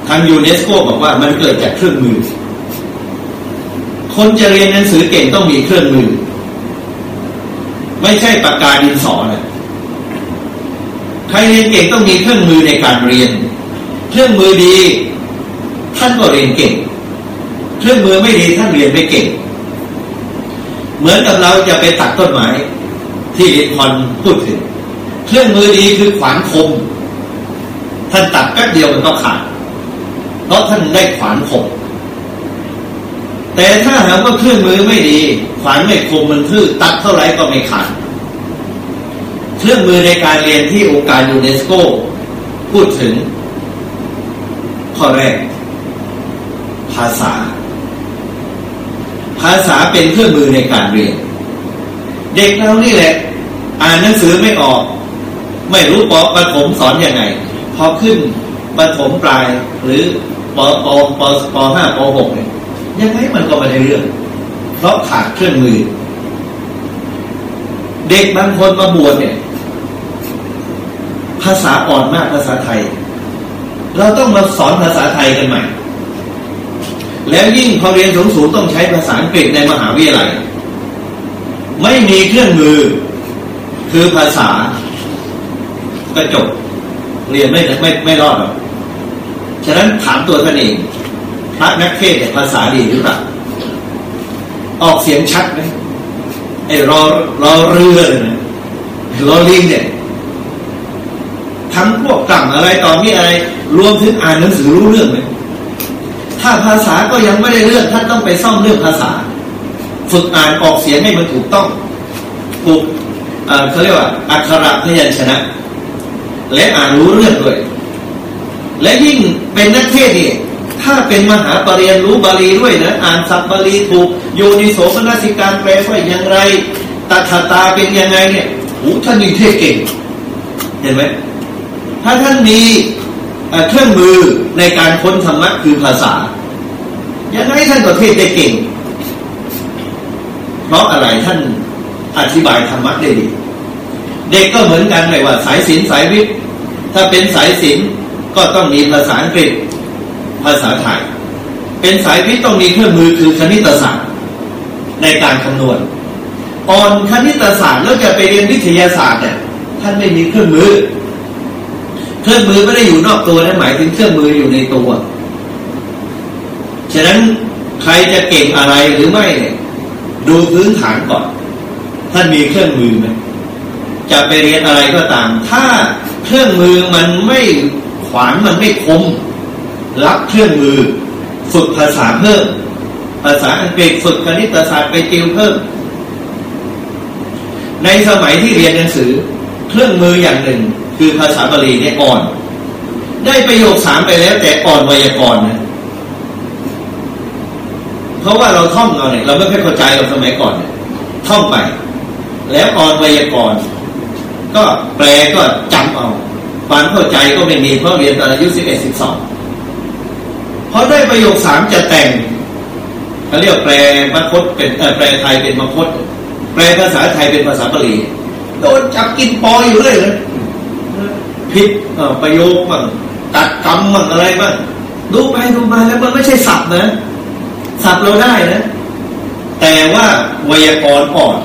ทางยูเนสโกบอกว่ามันเกิดจากเครื่องมือ คนจะเรียนหนังสือเก่งต้องมีเครื่องมือ ไม่ใช่ปากกาดินสอนะใครเรียนเก่งต้องมีเครื่องมือในการเรียน เครื่องมือดี ท่านก็เรียนเก่ง เครื่องมือไม่ดีท่านเรียนไม่เก่ง เหมือนกับเราจะไปตัดต้นไม้ที่ลินคอนพูดถึง เครื่องมือดีคือขวานคม ท่านตัดแป๊บเดียวมันก็ขาด เพราะท่านได้ขวานคม แต่ถ้าหากว่าเครื่องมือไม่ดี ขวานไม่คมมันทื่อตัดเท่าไรก็ไม่ขาด เครื่องมือในการเรียนที่องค์การยูเนสโกพูดถึงข้อแรก ภาษา ภาษาเป็นเครื่องมือในการเรียน เด็กเรานี่แหละ อ่านหนังสือไม่ออก ไม่รู้ปอประถมสอนอยังไง พอขึ้นประถมปลายหรือปปปปห้าปหกเนี่ยยังไงมันก็ไม่ได้เรื่อง เพราะขาดเครื่องมือ เด็กบางคนมาบวชเนี่ย ภาษาอ่อนมากภาษาไทย เราต้องมาสอนภาษาไทยกันใหม่ แล้วยิ่งพอเรียนสูงๆต้องใช้ภาษาอังกฤษในมหาวิทยาลัย ไม่มีเครื่องมือ คือภาษา ก็จบ เรียนไม่ไม่ไม่รอดหรอกฉะนั้นถามตัวท่านเองพระนักเทศเนี่ยภาษาดีหรือเปล่าออกเสียงชัดไหมไอ้รอรอเรือเนี่ยรอลิงเนี่ยทั้งพวกกล่ำอะไรต่อมีอะไร รวมถึงอ่านหนังสือรู้เรื่องไหม ถ้าภาษาก็ยังไม่ได้เรื่องท่านต้องไปซ่อมเรื่องภาษา ฝึกอ่านออกเสียงให้มันถูกต้องถูกเขาเรียกว่าอักขระพยัญชนะ และอ่านรู้เรื่องด้วย และยิ่งเป็นนักเทศนี่ถ้าเป็นมหาปรริญญารู้บาลีด้วยนะอ่านสับบาลีถูกโยนิโสมนสิการแปลว่าอย่างไรตัทตาเป็นยังไงเนี่ยโอ้ท่านยิ่งเทศเก่ง เห็นไหมถ้าท่านมี เครื่องมือในการค้นธรรมะคือภาษายังไงท่านก็เทศได้เก่ง เพราะอะไรท่านอธิบายธรรมะได้ดีเด็กก็เหมือนกันไม่ว่า สายศิลสายวิทย์ ถ้าเป็นสายศิลก็ต้องมีภาษาอังกฤษภาษาไทย เป็นสายวิทย์ต้องมีเครื่องมือคือคณิตศาสตร์ในการคำนวณอ่อนคณิตศาสตร์แล้วจะไปเรียนวิทยาศาสตร์เนี่ยท่านไม่มีเครื่องมือ เครื่องมือไม่ได้อยู่นอกตัวนะหมายถึงเครื่องมืออยู่ในตัว ฉะนั้นใครจะเก่งอะไรหรือไม่เนี่ยดูพื้นฐานก่อน ท่านมีเครื่องมือไหมจะไปเรียนอะไรก็ตาม ถ้าเครื่องมือมันไม่ขวานมันไม่คม รับเครื่องมือ ฝึกภาษาเพิ่ม ภาษาอังกฤษฝึกคณิตศาสตร์ไปติวเพิ่ม ในสมัยที่เรียนหนังสือ เครื่องมืออย่างหนึ่ง คือภาษาบาลีเนี่ยอ่อน ได้ประโยคสามไปแล้ว แต่อ่อนไวยากรณ์นะเพราะว่าเราท่องเราเนี่ยเราไม่ค่อยเข้าใจเราสมัยก่อนเนี่ยท่องไป แล้วอ่อนไวยากรณ์ก็แปลก็จำเอาความเข้าใจก็ไม่มีเพราะเรียนตอนอายุสิบเอ็ดสิบสองพอได้ประโยคสามจะแต่งเขาเรียกแปลมคตเป็นแปลไทยเป็นมคตแปลภาษาไทยเป็นภาษาบาลีโดนจับกินปออยู่เลยเลย ผิดประโยคบ้างตัดคำบ้างอะไรบ้างดูไปดูมาแล้วมันไม่ใช่ศัพท์นะศัพท์เราได้นะ แต่ว่าไวยากรณ์อ่อน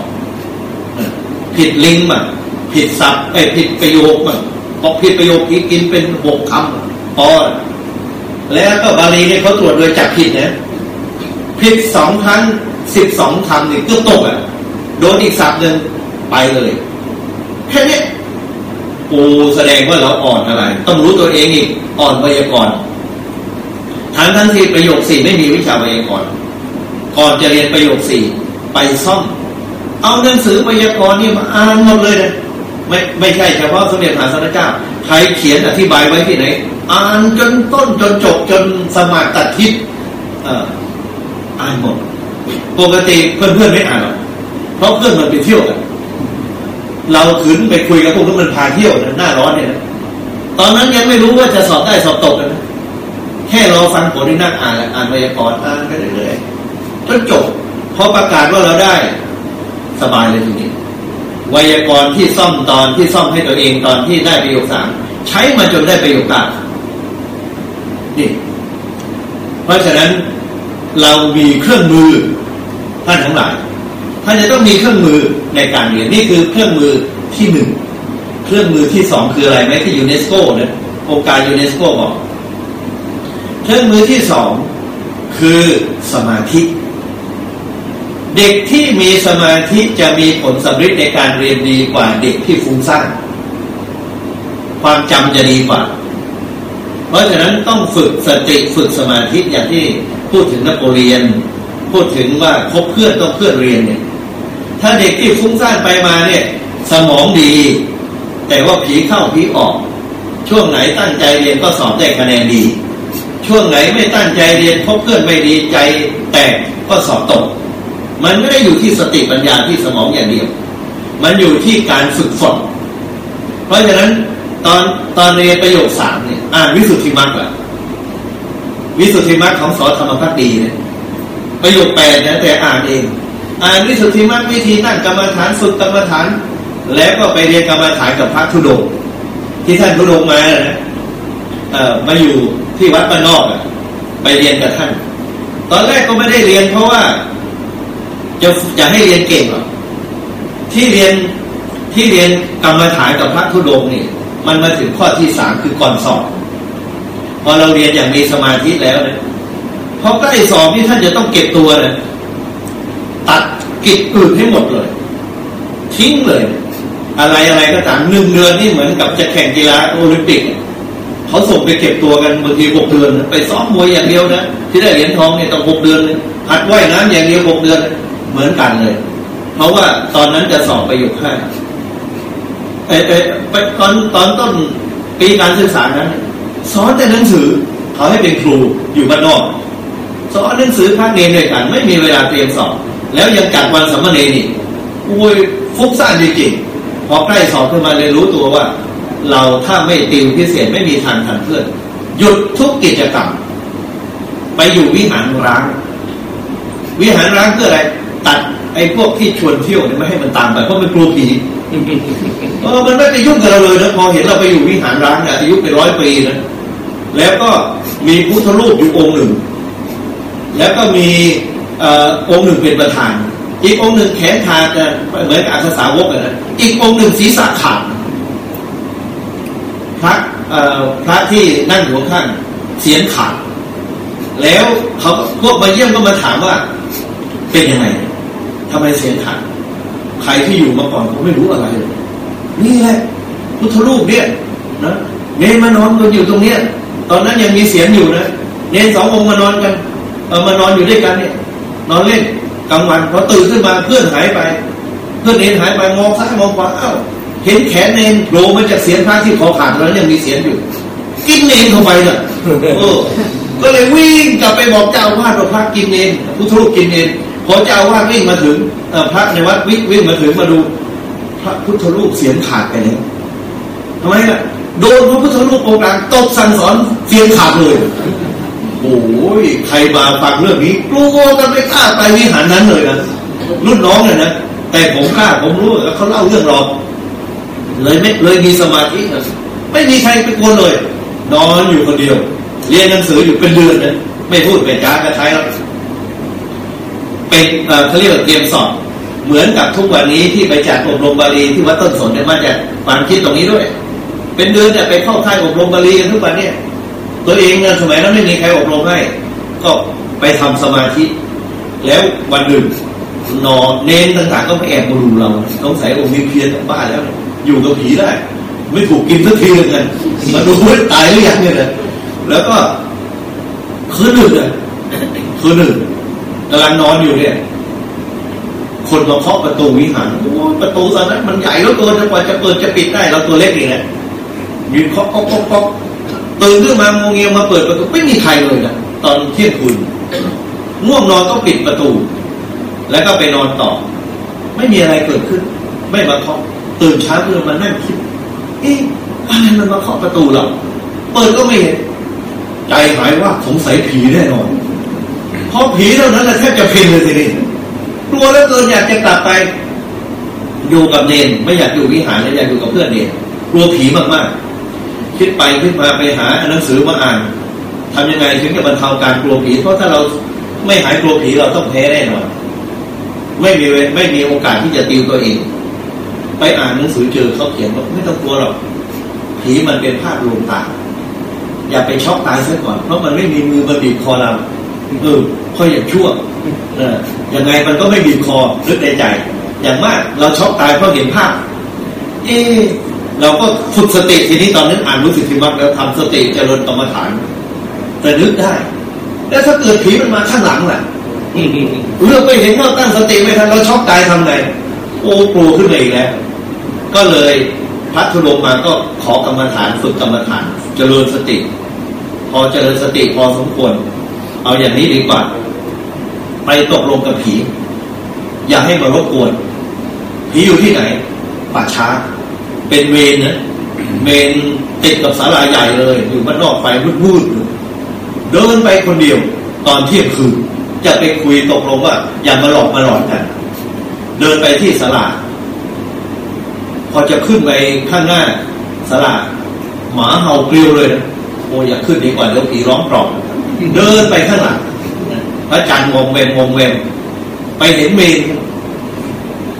ผิดลิงบ้างผิดศัพท์ไอ้ผิดประโยคบ้างพอผิดประโยคนี้กินเป็นหกคำพอนแล้วก็บาลีเนี่ยเขาตรวจโดยจับผิดนะผิดสองครั้งสิบสองคำนี่ก็ตกอะโดนอีกศัพท์หนึ่งไปเลย แค่นี้ ปูแสดงว่าเราอ่อนอะไร ต้องรู้ตัวเองอีกอ่อนไวยากรณ์ทั้งทั้งที่ประโยคสี่ไม่มีวิชาไวยากรณ์ก่อนจะเรียนประโยคสี่ไปซ่อม เอาหนังสือไวยากรณ์นี่มาอ่านหมดเลยนะไม่ไม่ใช่เฉพาะสมเด็จพระสัมมาสัมพุทธเจ้าใครเขียนอธิบายไว้ที่ไหน อ่านจนต้นจนจบจนสมาตัดทิศอ่านหมด ปกติเพื่อนๆไม่อ่านหรอกเพราะเพื่อนมันไปเที่ยวกัน เราขืนไปคุยกับพวกนั้นมันพาเที่ยวนะหน้าร้อนเนี่ยนะตอนนั้นยังไม่รู้ว่าจะสอบได้สอบตกนะแค่เราฟังผลที่นั่งอ่านอ่านไวยากรณ์อ่านไปเรื่อยๆจนจบพอประกาศว่าเราได้สบายเลยทีนี้ไวยากรณ์ที่ซ่อมตอนที่ซ่อมให้ตัวเองตอนที่ได้ประโยคสามใช้มาจนได้ประโยคเก้านี่เพราะฉะนั้นเรามีเครื่องมือท่านทั้งหลาย ท่านจะต้องมีเครื่องมือในการเรียนนี่คือเครื่องมือที่หนึ่งเครื่องมือที่สองคืออะไรไหมที่ยูเนสโกนะองค์การยูเนสโกบอก เครื่องมือที่สองคือสมาธิ เด็กที่มีสมาธิจะมีผลสำเร็จในการเรียนดีกว่าเด็กที่ฟุ้งซ่านความจำจะดีกว่า เพราะฉะนั้นต้องฝึกสติฝึกสมาธิอย่างที่พูดถึงนักเรียน พูดถึงว่าคบเพื่อนต้องเพื่อนเรียนเนี่ย ถ้าเด็กที่ฟุ้งซ่านไปมาเนี่ย สมองดี แต่ว่าผีเข้าผีออก ช่วงไหนตั้งใจเรียนก็สอบได้คะแนนดี ช่วงไหนไม่ตั้งใจเรียนพบเพื่อนไม่ดีใจแตกก็สอบตก มันไม่ได้อยู่ที่สติปัญญาที่สมองอย่างเดียว มันอยู่ที่การฝึกฝนเพราะฉะนั้นตอนตอนเรียนประโยคสามเนี่ยอ่านวิสุทธิมรรคอะวิสุทธิมรรคของสอธรรมพักดีเนี่ยประโยคแปดนะแต่อ่านเอง อ่านวิสุทธิมรรควิธีนั่งกรรมฐานฝึกกรรมฐาน แล้วก็ไปเรียนกรรมฐานกับพระธุดงที่ท่านธุดงมานะเอ่อมาอยู่ที่วัดบ้านนอกไปเรียนกับท่าน ตอนแรกก็ไม่ได้เรียนเพราะว่าจะจะให้เรียนเก่งหรอกที่เรียนที่เรียนกรรมฐานกับพระธุดงนี่มันมาถึงข้อที่สามคือก่อนสอบพอเราเรียนอย่างมีสมาธิแล้วเนี่ยพอใกล้สอบที่ท่านจะต้องเก็บตัวเนะ ตัดกิจอื่นให้หมดเลย ทิ้งเลย อะไรอะไรก็ตามหนึ่งเดือนนี่เหมือนกับจะแข่งกีฬาโอลิมปิกเขาส่งไปเก็บตัวกันบางทีหกเดือนไปซ้อมมวยอย่างเดียวนะที่ได้เหรียญทองเนี่ยต้องหกเดือนหัดว่ายน้ำอย่างเดียวหกเดือนเหมือนกันเลย เพราะว่าตอนนั้นจะสอบไปอยู่ค่ายเออเออตอนตอนต้นปีการศึกษานั้นสอนแต่หนังสือเขาให้เป็นครูอยู่บ้านนอกสอนหนังสือพักเรียนด้วยกัน ไม่มีเวลาเตรียมสอบ แล้วยังจัดวันสัมมเนนี่อุ้ยฟุกซ่านจริงๆพอใกล้สอบขึ้นมาเลยรู้ตัวว่า เราถ้าไม่ติวพิเศษไม่มีทางทันเพื่อนหยุดทุกกิจกรรม ไปอยู่วิหารร้าง วิหารร้างเพื่ออะไร ตัดไอ้พวกที่ชวนเที่ยวเนี่ยไม่ให้มันตามไปเพราะมันกลัวผีเออมันไม่ไปยุ่งกับเราเลยนะพอเห็นเราไปอยู่วิหารร้างเนี่ยอายุเป็นร้อยปีนะแล้วก็มีพุทธรูปอยู่องค์หนึ่ง แล้วก็มี องค์หนึ่งเป็นประธาน อีกองค์หนึ่งแขนขาดเหมือนกับอาสาวกนะอีกองค์หนึ่งศีรษะขาดพระพระที่นั่งหัวข้างเสียงขาดแล้วเขาพวกมาเยี่ยมก็มาถามว่า เป็นยังไงทำไมเสียงขาดใครที่อยู่มาก่อนเขาไม่รู้อะไรเลยนี่แหละพุทธรูปเนี่ยนะเนมานอนกันอยู่ตรงเนี้ย ตอนนั้นยังมีเสียงอยู่นะเนนสององค์มานอนกันเออมานอนอยู่ด้วยกันเนี่ย นอนเล่นกลางวันพอตื่นขึ้นมาเพื่อนหายไป เพื่อนเนนหายไปมองซ้ายมองขวาอ้าวเห็นแขนเนนโผล่มาจากเสียงพระที่คอขาดแล้วยังมีเสียงอยู่กินเนนเข้าไปน่ะเออก็เลยวิ่งกลับไปบอกเจ้าวาดว่าพระกินเนนพุทธรูปกินเนนพอเจ้าวาดวิ่งมาถึงพระในวัดวิ่งวิ่งมาถึงมาดู พระพุทธรูปเสียงขาดไปแล้วทำไมล่ะโดนพระพุทธรูปองค์กลางตกสั่งสอนเสียงขาดเลย โอ้ยใครมาฟังเรื่องนี้กลัวกันไม่กล้าไปวิหารนั้นเลยนะรุ่นน้องเนี่ยนะแต่ผมกล้าผมรู้เขาเล่าเรื่องเรอเลยไม่เลยมีสมาธินะไม่มีใครไปกวนเลย นอนอยู่คนเดียว เรียนหนังสืออยู่เป็นเดือนนะไม่พูดเป็นจ้ากระใช้แล้วเป็นเขาเรียกว่าเตรียมสอบเหมือนกับทุกวันนี้ที่ไปจัดอบรมบาลีที่วัดต้นสนเนี่ยมาจากความคิดตรงนี้ด้วย เป็นเดือนเนี่ยไปเข้าค่ายอบรมบาลีกันทุกวันเนี่ย ตัวเองเนี่ยสมัยนั้นไม่มีใครอบรมให้ ก็ไปทำสมาธิ แล้ววันหนึ่งนอนเน้นต่างๆ ก็ไปแอบมาดูเราต้องใส่องค์มีเพียรบ้าแล้ว อยู่กับผีได้ ไม่ถูกกินสักทีเลยมาดูว่าตายหรือยังเนี่ยนะแล้วก็คืนหนึ่งเลยคืนหนึ่งกำลังนอนอยู่เนี่ย คนมาเคาะประตูวิหารโอ้ประตูตอนนั้นมันใหญ่แล้วตัวจะกว่าจะเปิดจะปิดได้เราตัวเล็กเองนะยืนเคาะเคาะเคาะเคาะ ตื่นขึ้นมางงเงียมาเปิดประตูไม่มีใครเลยนะตอนเที่ยงคืนง่วงนอนก็ปิดประตู แล้วก็ไปนอนต่อ ไม่มีอะไรเกิดขึ้น ไม่มาเคาะตื่นเช้าขึ้นมานั่งคิดเอ๊ะอะไรมันมาเคาะประตูเราเปิดก็ไม่เห็นใจหายว่าสงสัยผีแน่นอนเพอผีเท่านั้นแหละแทบจะพินเลยทีนี้กลัวแล้วเกินอยากจะกลับไปอยู่กับเนนไม่อยากอยู่วิหารแล้วอยากอยู่กับเพื่อนเนนกลัวผีมากๆ คิดไปคิดมาไปหาหนังสือมาอ่านทำยังไงถึงจะบรรเทาการกลัวผีเพราะถ้าเราไม่หายกลัวผีเราต้องแพ้แน่นอนไม่มีไม่มีโอกาสที่จะติวตัวเอง ไปอ่านหนังสือเจอเขาเขียนว่าไม่ต้องกลัวหรอกผีมันเป็นภาพลวงตาอย่าไปช็อกตายซะก่อน เพราะมันไม่มีมือมาบีบคอเราเออค่อยอย่างชั่วเออยังไงมันก็ไม่บีบคอนึกในใจ อย่างมากเราช็อกตายเพราะเห็นภาพ เออ เราก็ฝึกสติทีนี้ตอนนั้นอ่านรู้สึกที่มักแล้วทำสติเจริญกรรมฐานแต่นึกได้ แล้วถ้าเกิดผีมันมาข้างหลังล่ะเลือกไปเห็นว่าตั้งสติไม่ทันเราช็อกตายทำไงโอ้กลัวขึ้นเลยแล้วก็เลยพัทลุมาก็ขอกรรมฐานฝึกกรรมฐาน เจริญสติ พอเจริญสติพอสมควร เอาอย่างนี้ดีกว่า ไปตกลงกับผี อย่าให้มารบกวน ผีอยู่ที่ไหนป่าช้า เป็นเวรนะเมนติดกับสาลาใหญ่เลย อยู่บ้านนอกไฟพูดๆเดินไปคนเดียว ตอนเที่ยงคืนจะไปคุยตกลงว่า อย่ามาหลอกมาหลอนกัน เดินไปที่สลาพอจะขึ้นไปข้างหน้าสลาหมาเห่าเกลียวเลยนะโอ้อย่าขึ้นดีกว่าเดี๋ยวผีร้องกรอบเดินไปข้างหลังพระอาจารย์งงเวงงงเวงไปเห็นเมน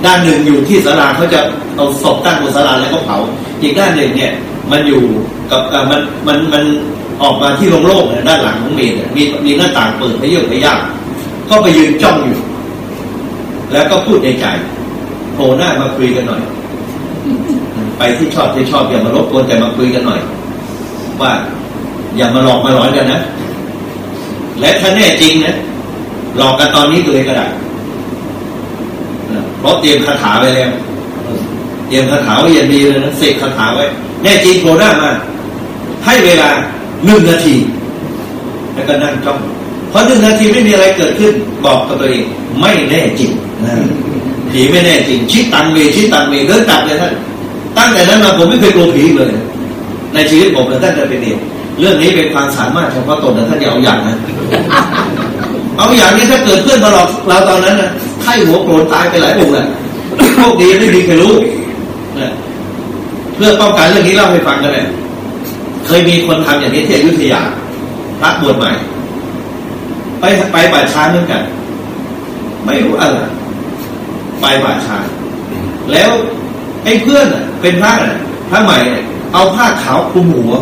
ด้านหนึ่งอยู่ที่ศาลาเขาจะเอาศพตั้งบนศาลาแล้วก็เผา อีกด้านหนึ่งเนี่ยมันอยู่กับมันมันมันออกมาที่โล่งๆด้านหลังของเมนมีมีหน้าต่างเปิดให้เยอะให้ยากก็ไปยืนจ้องอยู่ แล้วก็พูดในใจโผล่หน้ามาคุยกันหน่อย ไปที่ชอบที่ชอบอย่ามารบกวนแต่มาคุยกันหน่อย ว่าอย่ามาหลอกมาหลอนกันนะ และถ้าแน่จริงนะหลอกกันตอนนี้ตัวเองก็ได้ เพราะเตรียมคาถาไว้แล้ว เตรียมคาถาไว้อย่างดีเลยนะเสกคาถาไว้ แน่จริงโผล่หน้ามาให้เวลาหนึ่งนาที แล้วก็นั่งจ้องเพอหนึ่งนาทีไม่มีอะไรเกิดขึ้น บอกกับตัวเองไม่แน่จริงผีไม่แน่จริง ชิดตังเมชิดตังเมเดินตัดเลยท่านตั้งแต่นั้นมาผมไม่เคยกลัวผีเลย ในชีวิตผมเลยท่านจะเป็นเองเรื่องนี้เป็นความสามารถเฉพาะตนนะท่านอย่าเอาอย่างนะ เอาอย่างนี้ถ้าเกิดเพื่อนมาหลอกเราตอนนั้นนะ ไข้หัวโกรธตายไปหลายองค์เลยโชคดีไม่มีใครรู้เพื่อป้องกันเรื่องนี้เล่าให้ฟังกันเลยเคยมีคนทำอย่างนี้ที่อยุธยาพระบวชใหม่ ไปไปป่าช้าเหมือนกัน ไม่รู้อะไรไปป่าช้าแล้วไอ้เพื่อนเป็นพระอะพระใหม่ เอาผ้าขาวคลุมหัว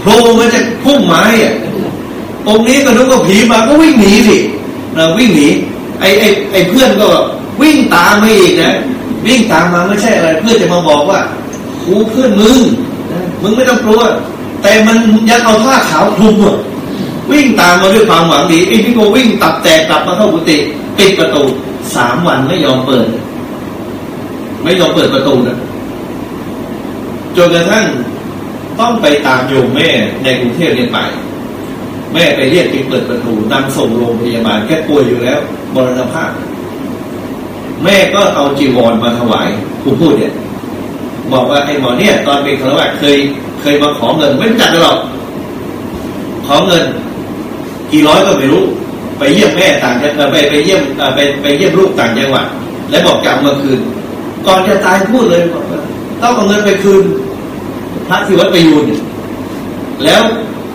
โผล่มาจากพุ่มไม้อะองค์นี้ก็นึกว่าผีมาก็วิ่งหนีสิเราวิ่งหนี ไอ้ไอ้ไอ้เพื่อนก็วิ่งตามมาอีกนะวิ่งตามมาไม่ใช่อะไร เพื่อจะมาบอกว่าครูเพื่อนมึงมึงไม่ต้องกลัวแต่มันยังเอาผ้าขาวคลุมอะวิ่งตามมาด้วยความหวังดีไอ้พี่โกวิ่งตับแตกกลับมาเข้ากุฏิปิดประตูสามวันไม่ยอมเปิด ไม่ยอมเปิดประตูนะจนกระทั่งต้องไปตามโยมแม่ในกรุงเทพเนี่ยไป แม่ไปเรียกไปเปิดประตูนำส่งโรงพยาบาลแค่ป่วยอยู่แล้วมรณภาพ แม่ก็เอาจีวรมาถวายคุณพูดเนี่ย บอกว่าไอ้หมอเนี่ย ตอนเป็นฆราวาสเคย เคยมาขอเงินไม่จัดหรอก ขอเงิน กี่ร้อยก็ไม่รู้ ไปเยี่ยมแม่ต่างจังหวัดไปไปเยี่ยมไปไปเยี่ยมลูกต่างจังหวัดแล้วบอกจะเอามาคืน ก่อนจะตายพูดเลยบอกว่าต้องเอาเงินไปคืนพระที่วัดปยูนแล้ว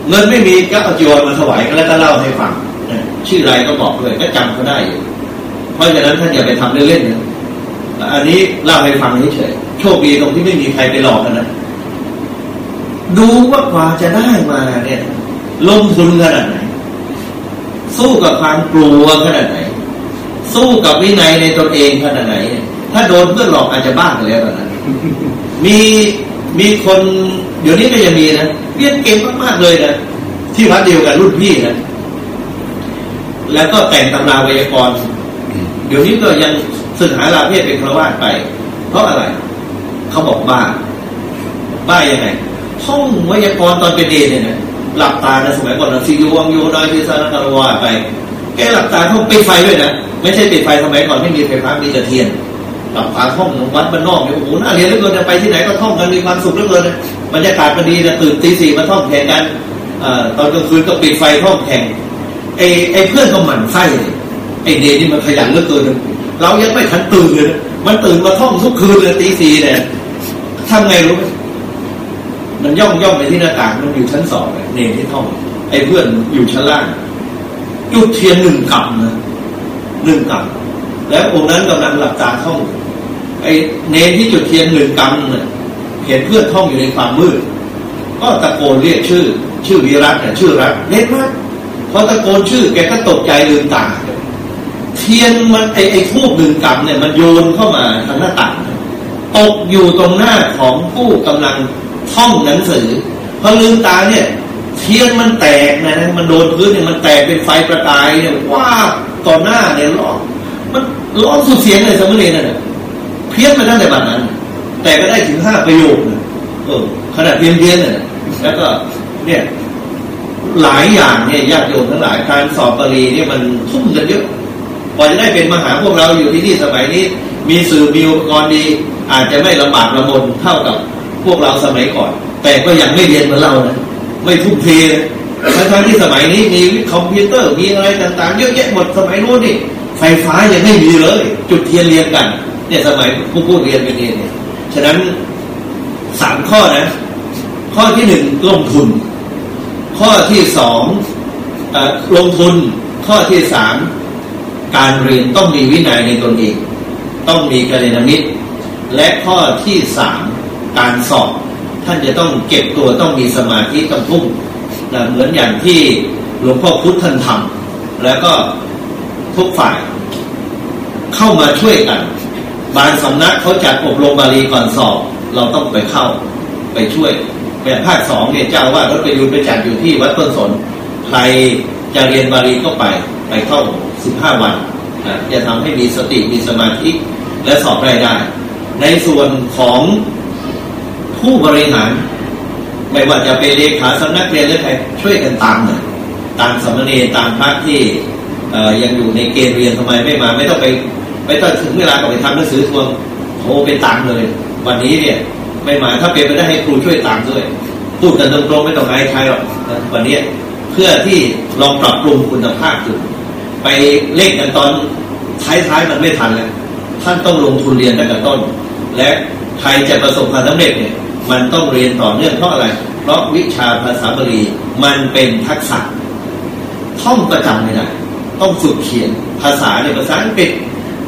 เงินไม่มีก็เอาจีวรมาถวายก็แล้วก็เล่าให้ฟังชื่ออะไรก็บอกเลยก็จำเขาได้อยู่เพราะฉะนั้นท่านอย่าไปทำเล่นๆนะอันนี้เล่าให้ฟังเฉยๆโชคดีตรงที่ไม่มีใครไปหลอกกันนะดูว่ากว่าจะได้มาเนี่ยลงทุนขนาดไหน สู้กับความกลัวขนาดไหน สู้กับวินัยในตนเองขนาดไหน ถ้าโดนเพื่อนหลอกอาจจะบ้าไปแล้วตอนนั้นมีมีคนเดี๋ยวนี้ก็ยังมีนะ เรียนเก่งมากๆเลยนะที่วัดเดียวกันรุ่นพี่นะแล้วก็แต่งตำราไวยากรณ์เดี๋ยวนี้ก็ยังสึกหาลาเพศเป็นพระวาสไป เพราะอะไร เขาบอกบ้า บ้ายังไงท่องไวยากรณ์ตอนเป็นเดนเนี่ยนะหลับตาในสมัยก่อนนะซิโยวังโยดอยทิสานตะวาไป แกหลับตาท่องปิดไฟด้วยนะไม่ใช่ปิดไฟสมัยก่อนไม่มีไฟฟ้ามีแต่เทียน หลับตาท่องวัดบ้านนอกเนี่ยโอ้โหน่าเรียนเหลือเกินจะไปที่ไหนก็ท่องกันมีความสุขเหลือเกินบรรยากาศพอดีจะตื่นตีสี่มาท่องแข่งกันตอนกลางคืนก็ปิดไฟท่องแข่งไอ้ไอ้เพื่อนก็หมั่นไส้ไอ้เดนี่มันขยันเหลือเกินเรายังไม่ทันตื่นเลยมันตื่นมาท่องทุกคืนเลยตีสี่เนี่ยทำไงรู้ไหมมันย่องย่องไปที่หน้าต่างมันอยู่ชั้นสองเนที่ท่อง ไอ้เพื่อนอยู่ชั้นล่าง จุดเทียนหนึ่งกำนะหนึ่งกำ แล้วองค์นั้นกำลังหลับตาท่องไอ้เนที่จุดเทียนหนึ่งกำเนี่ยเห็นเพื่อนท่องอยู่ในความมืด ก็ตะโกนเรียกชื่อ ชื่อวิรัตเนี่ยชื่อรัตเน็ตมากพอตะโกนชื่อแกก็ตกใจลืมตาเทียนมันไอ้ไอ้ทูบหนึ่งกำเนี่ยมันโยนเข้ามาทางหน้าต่างตกอยู่ตรงหน้าของผู้กำลังท่องหนังสือพอลืมตาเนี่ย เทียนมันแตกนะมันโดนพื้นเนี่ยมันแตกเป็นไฟประกายเนี่ยว้าต่อหน้าเนี่ยร้อน มันร้อนสุดเสียงเลยสมมติเนี่ยเพี้ยนไปตั้งแต่บัดนั้น แต่ก็ได้ถึงห้าประโยคนะเออขนาดเพี้ยนเพี้ยนเนี่ยแล้วก็เนี่ยหลายอย่างเนี่ยญาติโยมทั้งหลายการสอบบาลีเนี่ยมันทุ่มกันเยอะพอจะได้เป็นมหาพวกเราอยู่ที่นี่สมัยนี้ มีสื่อมีอุปกรณ์ดี อาจจะไม่ลำบากลำบนเท่ากับพวกเราสมัยก่อน แต่ก็ยังไม่เรียนเหมือนเรานะไม่ทุ่มเททั้งที่สมัยนี้มีคอมพิวเตอร์มีอะไรต่างๆ เยอะแยะหมดสมัยโน้นนี่ ไฟฟ้ายังไม่มีเลย จุดเทียนเรียงกัน เนี่ยสมัยผู้พูดเรียนเป็นเรียนเนี่ยฉะนั้นสามข้อนะ ข้อที่หนึ่งลงทุน ข้อที่สองลงทุน ข้อที่สามการเรียนต้องมีวินัยในตนเอง ต้องมีกัลยาณมิตรและข้อที่สามการสอบ ท่านจะต้องเก็บตัวต้องมีสมาธิต้องพุ่งเหมือนอย่างที่หลวงพ่อพุทธท่านทำแล้วก็ ทุกฝ่าย เข้ามาช่วยกัน บางสำนักเขาจัดอบรมบาลีก่อนสอบ เราต้องไปเข้าไปช่วยแบบภาคสองเนี่ยเจ้าว่ารถประยุทธ์ไปจัดอยู่ที่วัดต้นสน ใครจะเรียนบาลีก็ไปไปเข้าสิบห้าวันจะทำให้มีสติมีสมาธิและสอบได้ได้ ในส่วนของผู้บริหาร ไม่ว่าจะเป็นเลขาสำนักเรียนหรือใครช่วยกันตามหน่ยตามสมณีตามพระที่ ยังอยู่ในเกณฑ์เรียนทำไมไม่มา ไม่ต้องไปไม่ต้องถึงเวลาก็ไปทำหนังสือทวงโทรไปตามเลย วันนี้เนี่ยไม่มาถ้าเป็นไปได้ให้ครูช่วยตามด้วย พูดกันตรงๆไม่ต้องอายใครหรอกวันนี้เพื่อที่ลองปรับปรุงคุณภาพจุดไปเล่นกันตอนท้ายๆมันไม่ทันแล้วท่านต้องลงทุนเรียนตั้งแต่ต้น และใครจะประสบความสำเร็จเนี่ยมันต้องเรียนต่อเนื่องเพราะอะไร เพราะวิชาภาษาบาลีมันเป็นทักษะท่องประจำไม่ได้ ต้องฝึกเขียนภาษาในภาษาอังกฤษ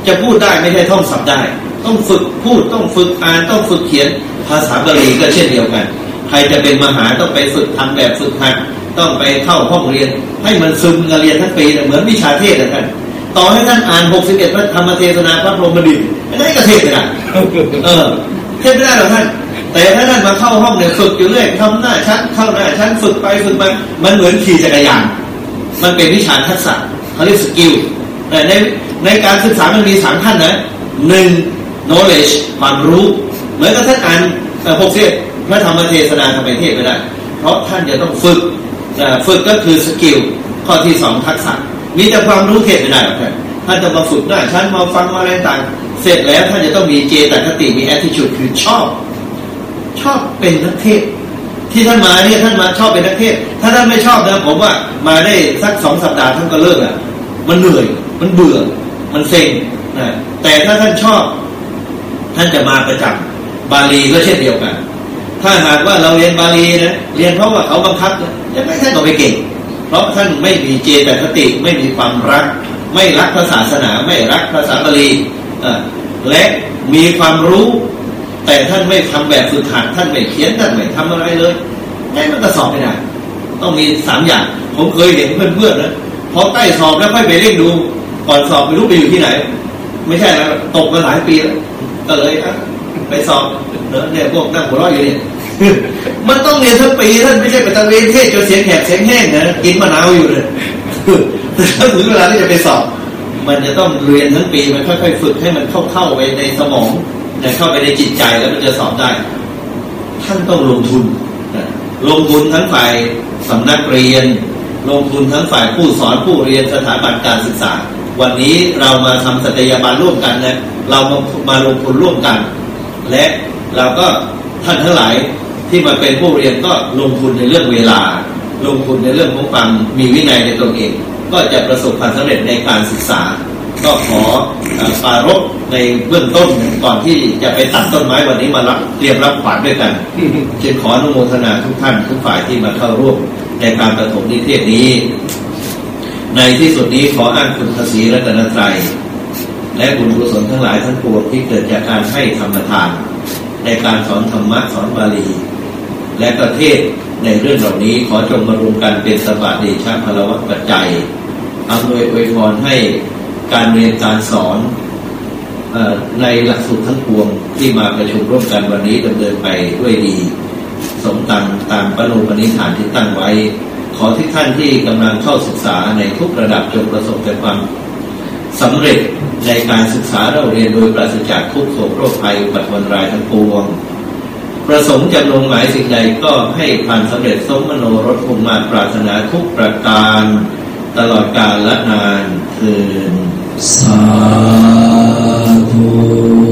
จะพูดได้ไม่ใช่ท่องสับได้ ต้องฝึกพูดต้องฝึกอ่านต้องฝึกเขียน ภาษาบาลีก็เช่นเดียวกัน ใครจะเป็นมหาต้องไปฝึกทำแบบฝึกหัดต้องไปเข้าห้องเรียน ให้มันซึมกันเรียนทั้งปีเหมือนวิชาเทศนะท่านต่อให้ท่านอ่านหกสิบเอ็ดพระธรรมเทศนาพระพรหมดิตไม่ได้ก็เทศไม่ได้เออ เทศไม่ได้หรอกท่าน แต่ถ้าท่านมาเข้าห้องเนี่ยฝึกอยู่เรื่อยทำหน้าชั้นเข้าหน้าชั้นฝึกไปฝึกไปมันเหมือนขี่จักรยาน มันเป็นวิชาทักษะ เขาเรียกสกิลแต่ในในการศึกษามันมีสามขั้นนะหนึ่ง knowledge ความรู้ เหมือนกับท่านอ่านหกสิบพระธรรมเทศนาทำไมเทศไม่ได้ เพราะท่านจะต้องฝึกฝึกก็คือสกิลข้อที่สองทักษะ มีแต่ความรู้เทศไม่ได้หรอกท่านท่านจะมาฝึกได้ฉันมาฟังมาอะไรต่างเสร็จแล้วท่านจะต้องมีเจตคติมี attitude คือชอบ ชอบเป็นนักเทศ ที่ท่านมาเนี่ยท่านมาชอบเป็นนักเทศ ถ้าท่านไม่ชอบนะผมว่ามาได้สักสองสัปดาห์ท่านก็เลิกอะ มันเหนื่อย มันเบื่อ มันเซ็งนะแต่ถ้าท่านชอบ ท่านจะมาประจำบาลีก็เช่นเดียวกัน ถ้าหากว่าเราเรียนบาลีนะเรียนเพราะว่าเขาบังคับยังไม่ท่านก็ไม่เก่ง เพราะท่านไม่มีเจตคติไม่มีความรัก ไม่รักพระศาสนาไม่รักภาษาบาลีและมีความรู้ แต่ท่านไม่ทำแบบฝึกหัดท่านไม่เขียนท่านไม่ทำอะไรเลยนั่นมันก็สอบไม่ได้ต้องมีสามอย่าง ผมเคยเห็นเพื่อนๆนะ พอใกล้สอบแล้วค่อยไปเร่งดู ก่อนสอบไม่รู้ไปอยู่ที่ไหน ไม่ใช่แล้วตกมาหลายปีแล้วก็เลยไปสอบเนี่ยพวกนั่งหัวเราะอยู่เนี่ยมันต้องเรียนทั้งปีท่านไม่ใช่ไปตะเวนเทศจนเสียงแหบเสียงแห้งนะกินมะนาวอยู่เลยแต่ถ้าถึงเวลาที่จะไปสอบ มันจะต้องเรียนทั้งปีมันค่อยๆฝึกให้มันเข้าเข้าไปในสมองเข้าไปในจิตใจแล้วมันจะสอบได้ ท่านต้องลงทุนลงทุนทั้งฝ่ายสำนักเรียน ลงทุนทั้งฝ่ายผู้สอนผู้เรียนสถาบันการศึกษา วันนี้เรามาทำสัตยาบันร่วมกันนะเรามามาลงทุนร่วมกัน และเราก็ท่านทั้งหลายที่มาเป็นผู้เรียนก็ลงทุนในเรื่องเวลา ลงทุนในเรื่องของความมีวินัยในตัวเอง ก็จะประสบความสำเร็จในการศึกษา ก็ขอปารบในเบื้องต้นก่อนที่จะไปตัดต้นไม้วันนี้มารับเตรียมรับขวัญด้วยกันจึงขออนุโมทนาทุกท่านทุกฝ่ายที่มาเข้าร่วม ในการประถมนิเทศนี้ ในที่สุดนี้ขออ้างคุณภาษีรัตนตรัยและบุญกุศลทั้งหลายทั้งปวงที่เกิดจากการให้ธรรมทาน ในการสอนธรรมะสอนบาลี และประเทศในเรื่องเหล่านี้ขอจงมารวมกันเป็นสบาเดชะพลวัตปัจจัยอำนวยอวยพรให้การเรียนการสอนในหลักสูตรทั้งปวงที่มาประชุมร่วมกันวันนี้ดำเนินไปด้วยดี ตังตามปณปณิธานที่ตั้งไว้ ขอที่ท่านที่กำลังเข้าศึกษาในทุกระดับจงประสบแต่ความสำเร็จในการศึกษาเราเรียนโดยปราศจากทุกโศกโรคภัยปัจจุบันรายทั้งปวง ประสงค์จะลงหมายสิ่งใดก็ให้ผ่านสำเร็จสมมโนรสภูมิมาปรารถนาทุกประการตลอดกาลและนานคืนสาธุ